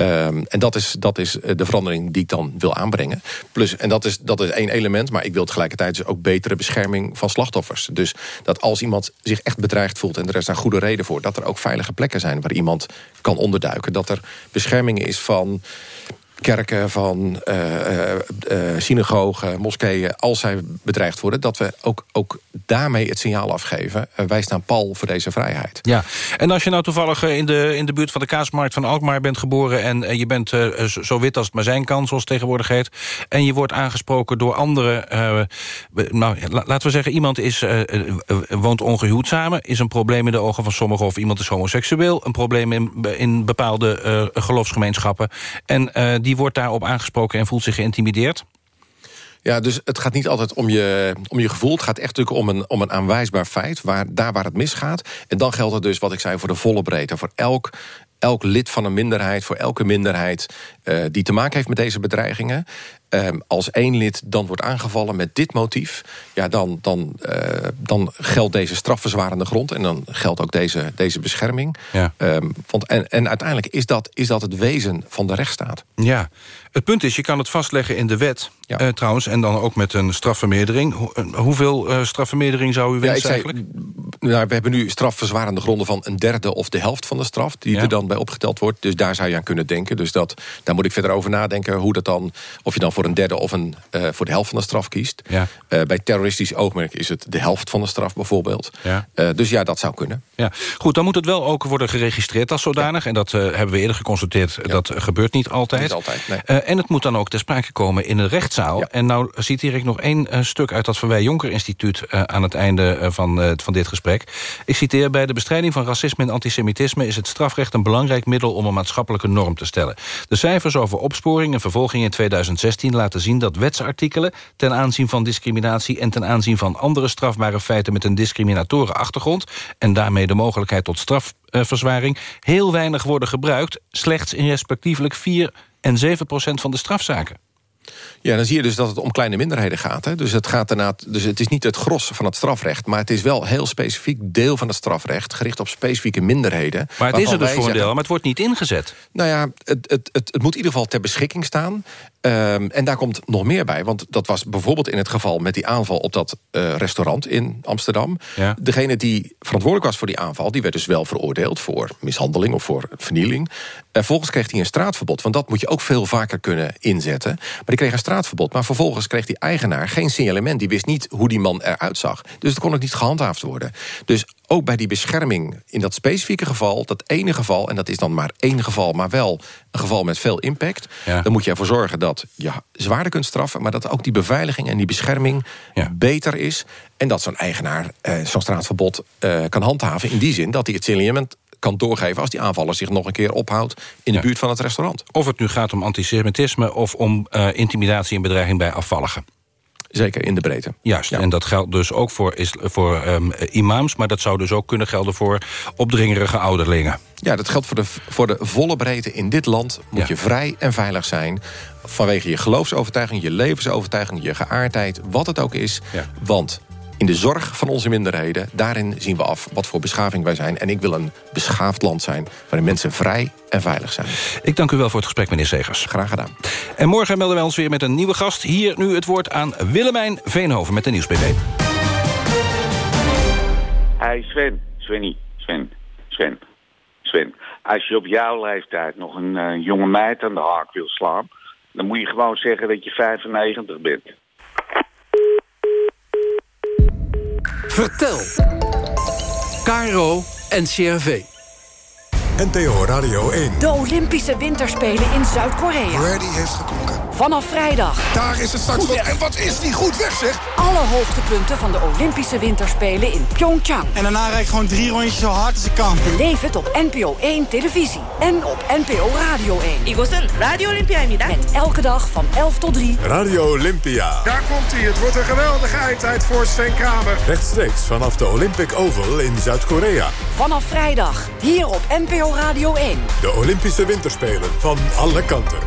Um, en dat is, dat is de verandering die ik dan wil aanbrengen. Plus, en dat is, dat is één element, maar ik wil tegelijkertijd dus ook betere bescherming van slachtoffers. Dus dat als iemand zich echt bedreigd voelt en er is daar goede reden voor, dat er ook veilige plekken zijn waar iemand kan onderduiken. Dat er bescherming is van kerken, van eh, eh, eh, synagogen, moskeeën... als zij bedreigd worden, dat we ook, ook daarmee het signaal afgeven... wij staan pal voor deze vrijheid. Ja, en als je nou toevallig in de, in de buurt van de kaasmarkt van Alkmaar bent geboren... en je bent zo wit als het maar zijn kan, zoals het tegenwoordig heet... en je wordt aangesproken door andere... nou, la- laten we zeggen, iemand is, woont ongehuwd samen... is een probleem in de ogen van sommigen... of iemand is homoseksueel, een probleem in, in bepaalde geloofsgemeenschappen... en eh, die wordt daarop aangesproken en voelt zich geïntimideerd... Ja, dus het gaat niet altijd om je, om je gevoel. Het gaat echt natuurlijk om een, om een aanwijsbaar feit. Waar, daar waar het misgaat. En dan geldt het dus, wat ik zei, voor de volle breedte. Voor elk, elk lid van een minderheid. Voor elke minderheid eh, die te maken heeft met deze bedreigingen. Ehm, als één lid dan wordt aangevallen met dit motief... Ja, dan, dan, eh, dan geldt deze strafverzwarende grond... en dan geldt ook deze, deze bescherming. Ja. Ehm, want, en, en uiteindelijk is dat, is dat het wezen van de rechtsstaat. Ja, het punt is, je kan het vastleggen in de wet... eh, trouwens, en dan ook met een strafvermeerdering. Hoe- eh, hoeveel eh, strafvermeerdering zou u Ja, ik wensen zei, eigenlijk? nou, we hebben nu strafverzwarende gronden van een derde of de helft van de straf... die Ja. er dan bij opgeteld wordt. Dus daar zou je aan kunnen denken. Dus dat, daar moet ik verder over nadenken. Hoe dat dan, of je dan voor een derde of een, eh, voor de helft van de straf kiest. Ja. Eh, bij terroristisch oogmerk is het de helft van de straf bijvoorbeeld. Ja. Eh, dus ja, dat zou kunnen. Ja, goed, dan moet het wel ook worden geregistreerd als zodanig. En dat hebben we eerder geconstateerd, dat gebeurt niet altijd. Niet altijd, nee. En het moet dan ook ter sprake komen in een rechtszaal. En nou citeer ik nog één stuk uit dat Van Wij Jonker Instituut... aan het einde van, van dit gesprek. Ik citeer, bij de bestrijding van racisme en antisemitisme... is het strafrecht een belangrijk middel om een maatschappelijke norm te stellen. De cijfers over opsporing en vervolging in 2016 laten zien dat wetsartikelen... ten aanzien van discriminatie en ten aanzien van andere strafbare feiten... met een discriminatoren achtergrond... en daarmee de mogelijkheid tot strafverzwaring... heel weinig worden gebruikt, slechts in respectievelijk 4 en 7 procent van de strafzaken. Ja, dan zie je dus dat het om kleine minderheden gaat. Hè? Dus, het gaat daarna, dus het is niet het gros van het strafrecht... maar het is wel heel specifiek deel van het strafrecht... gericht op specifieke minderheden. Maar het is er dus voor een deel, maar het wordt niet ingezet. Nou ja, het, het, het, het moet in ieder geval ter beschikking staan. Ehm, en daar komt nog meer bij. Want dat was bijvoorbeeld in het geval met die aanval... op dat eh, restaurant in Amsterdam. Ja. Degene die verantwoordelijk was voor die aanval... die werd dus wel veroordeeld voor mishandeling of voor vernieling. En vervolgens kreeg hij een straatverbod. Want dat moet je ook veel vaker kunnen inzetten. Maar die kreeg een straatverbod. Maar vervolgens kreeg die eigenaar geen signalement. Die wist niet hoe die man eruit zag. Dus het kon ook niet gehandhaafd worden. Dus ook bij die bescherming in dat specifieke geval... dat ene geval, en dat is dan maar één geval... maar wel een geval met veel impact... Ja. dan moet je ervoor zorgen dat je zwaarder kunt straffen... maar dat ook die beveiliging en die bescherming beter is... en dat zo'n eigenaar eh, zo'n straatverbod eh, kan handhaven... in die zin dat hij het signalement kan doorgeven... als die aanvaller zich nog een keer ophoudt in de buurt van het restaurant. Of het nu gaat om antisemitisme of om eh, intimidatie en bedreiging bij afvalligen. Zeker in de breedte. Juist, en dat geldt dus ook voor, is, voor ehm, imams... maar dat zou dus ook kunnen gelden voor opdringerige ouderlingen. Ja, dat geldt voor de, voor de volle breedte in dit land. Moet je vrij en veilig zijn. Vanwege je geloofsovertuiging, je levensovertuiging, je geaardheid, wat het ook is. Want in de zorg van onze minderheden, daarin zien we af wat voor beschaving wij zijn. En ik wil een beschaafd land zijn waarin mensen vrij en veilig zijn. Ik dank u wel voor het gesprek, meneer Segers. Graag gedaan. En morgen melden wij ons weer met een nieuwe gast. Hier nu het woord aan Willemijn Veenhoven met de Nieuwsbv. Hey Sven, Svenny, Sven, Sven, Sven. Als je op jouw leeftijd nog een eh, jonge meid aan de haak wil slaan... dan moet je gewoon zeggen dat je 95 bent. Vertel. Caro en CRV. NTO Radio 1. De Olympische Winterspelen in Zuid-Korea. Brady heeft geklonken. Vanaf vrijdag. Daar is het straks van. En wat is die goed weg, zeg? Alle hoogtepunten van de Olympische Winterspelen in Pyeongchang. En daarna rijd ik gewoon drie rondjes zo hard als ik kan. Beleef het op NPO 1 televisie. En op NPO Radio 1. 이곳은 Radio Olympia입니다. Met elke dag van 11 tot 3. Radio Olympia. Daar komt hij. Het wordt een geweldige eindtijd voor Sven Kramer. Rechtstreeks vanaf de Olympic Oval in Zuid-Korea. Vanaf vrijdag. Hier op NPO Radio 1. De Olympische Winterspelen van alle kanten.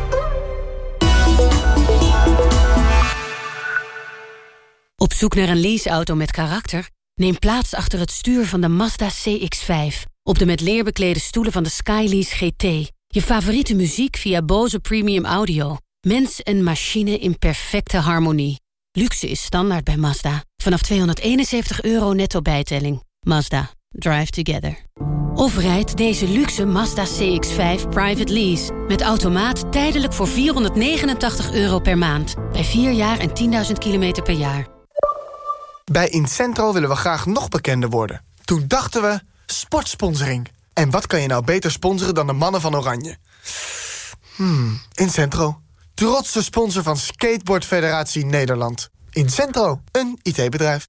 Op zoek naar een leaseauto met karakter? Neem plaats achter het stuur van de Mazda CX-5. Op de met leer beklede stoelen van de Skylease GT. Je favoriete muziek via Bose Premium Audio. Mens en machine in perfecte harmonie. Luxe is standaard bij Mazda. Vanaf 271 euro netto bijtelling. Mazda. Drive together. Of rijd deze luxe Mazda CX-5 private lease. Met automaat tijdelijk voor 489 euro per maand. Bij 4 jaar en 10.000 kilometer per jaar. Bij Incentro willen we graag nog bekender worden. Toen dachten we, sportsponsoring. En wat kan je nou beter sponsoren dan de mannen van Oranje? Hmm, Incentro. Trotse sponsor van Skateboard Federatie Nederland. Incentro, een IT-bedrijf.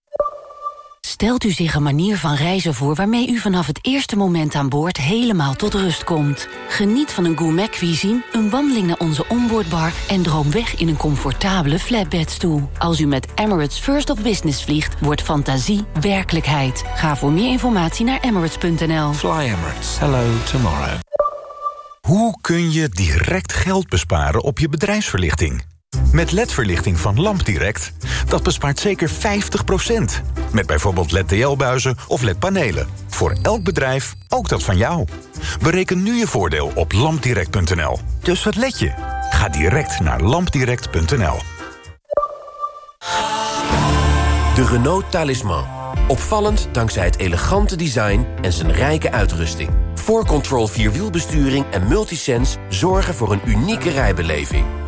Stelt u zich een manier van reizen voor waarmee u vanaf het eerste moment aan boord helemaal tot rust komt. Geniet van een gourmet cuisine, een wandeling naar onze onboardbar en droom weg in een comfortabele flatbedstoel. Als u met Emirates First of Business vliegt, wordt fantasie werkelijkheid. Ga voor meer informatie naar emirates.nl. Fly Emirates. Hello tomorrow. Hoe kun je direct geld besparen op je bedrijfsverlichting? Met LED-verlichting van LampDirect, dat bespaart zeker 50%. Met bijvoorbeeld LED-TL-buizen of LED-panelen. Voor elk bedrijf, ook dat van jou. Bereken nu je voordeel op lampdirect.nl. Dus wat let je? Ga direct naar lampdirect.nl. De Renault Talisman. Opvallend dankzij het elegante design en zijn rijke uitrusting. 4Control Vierwielbesturing en Multisense zorgen voor een unieke rijbeleving.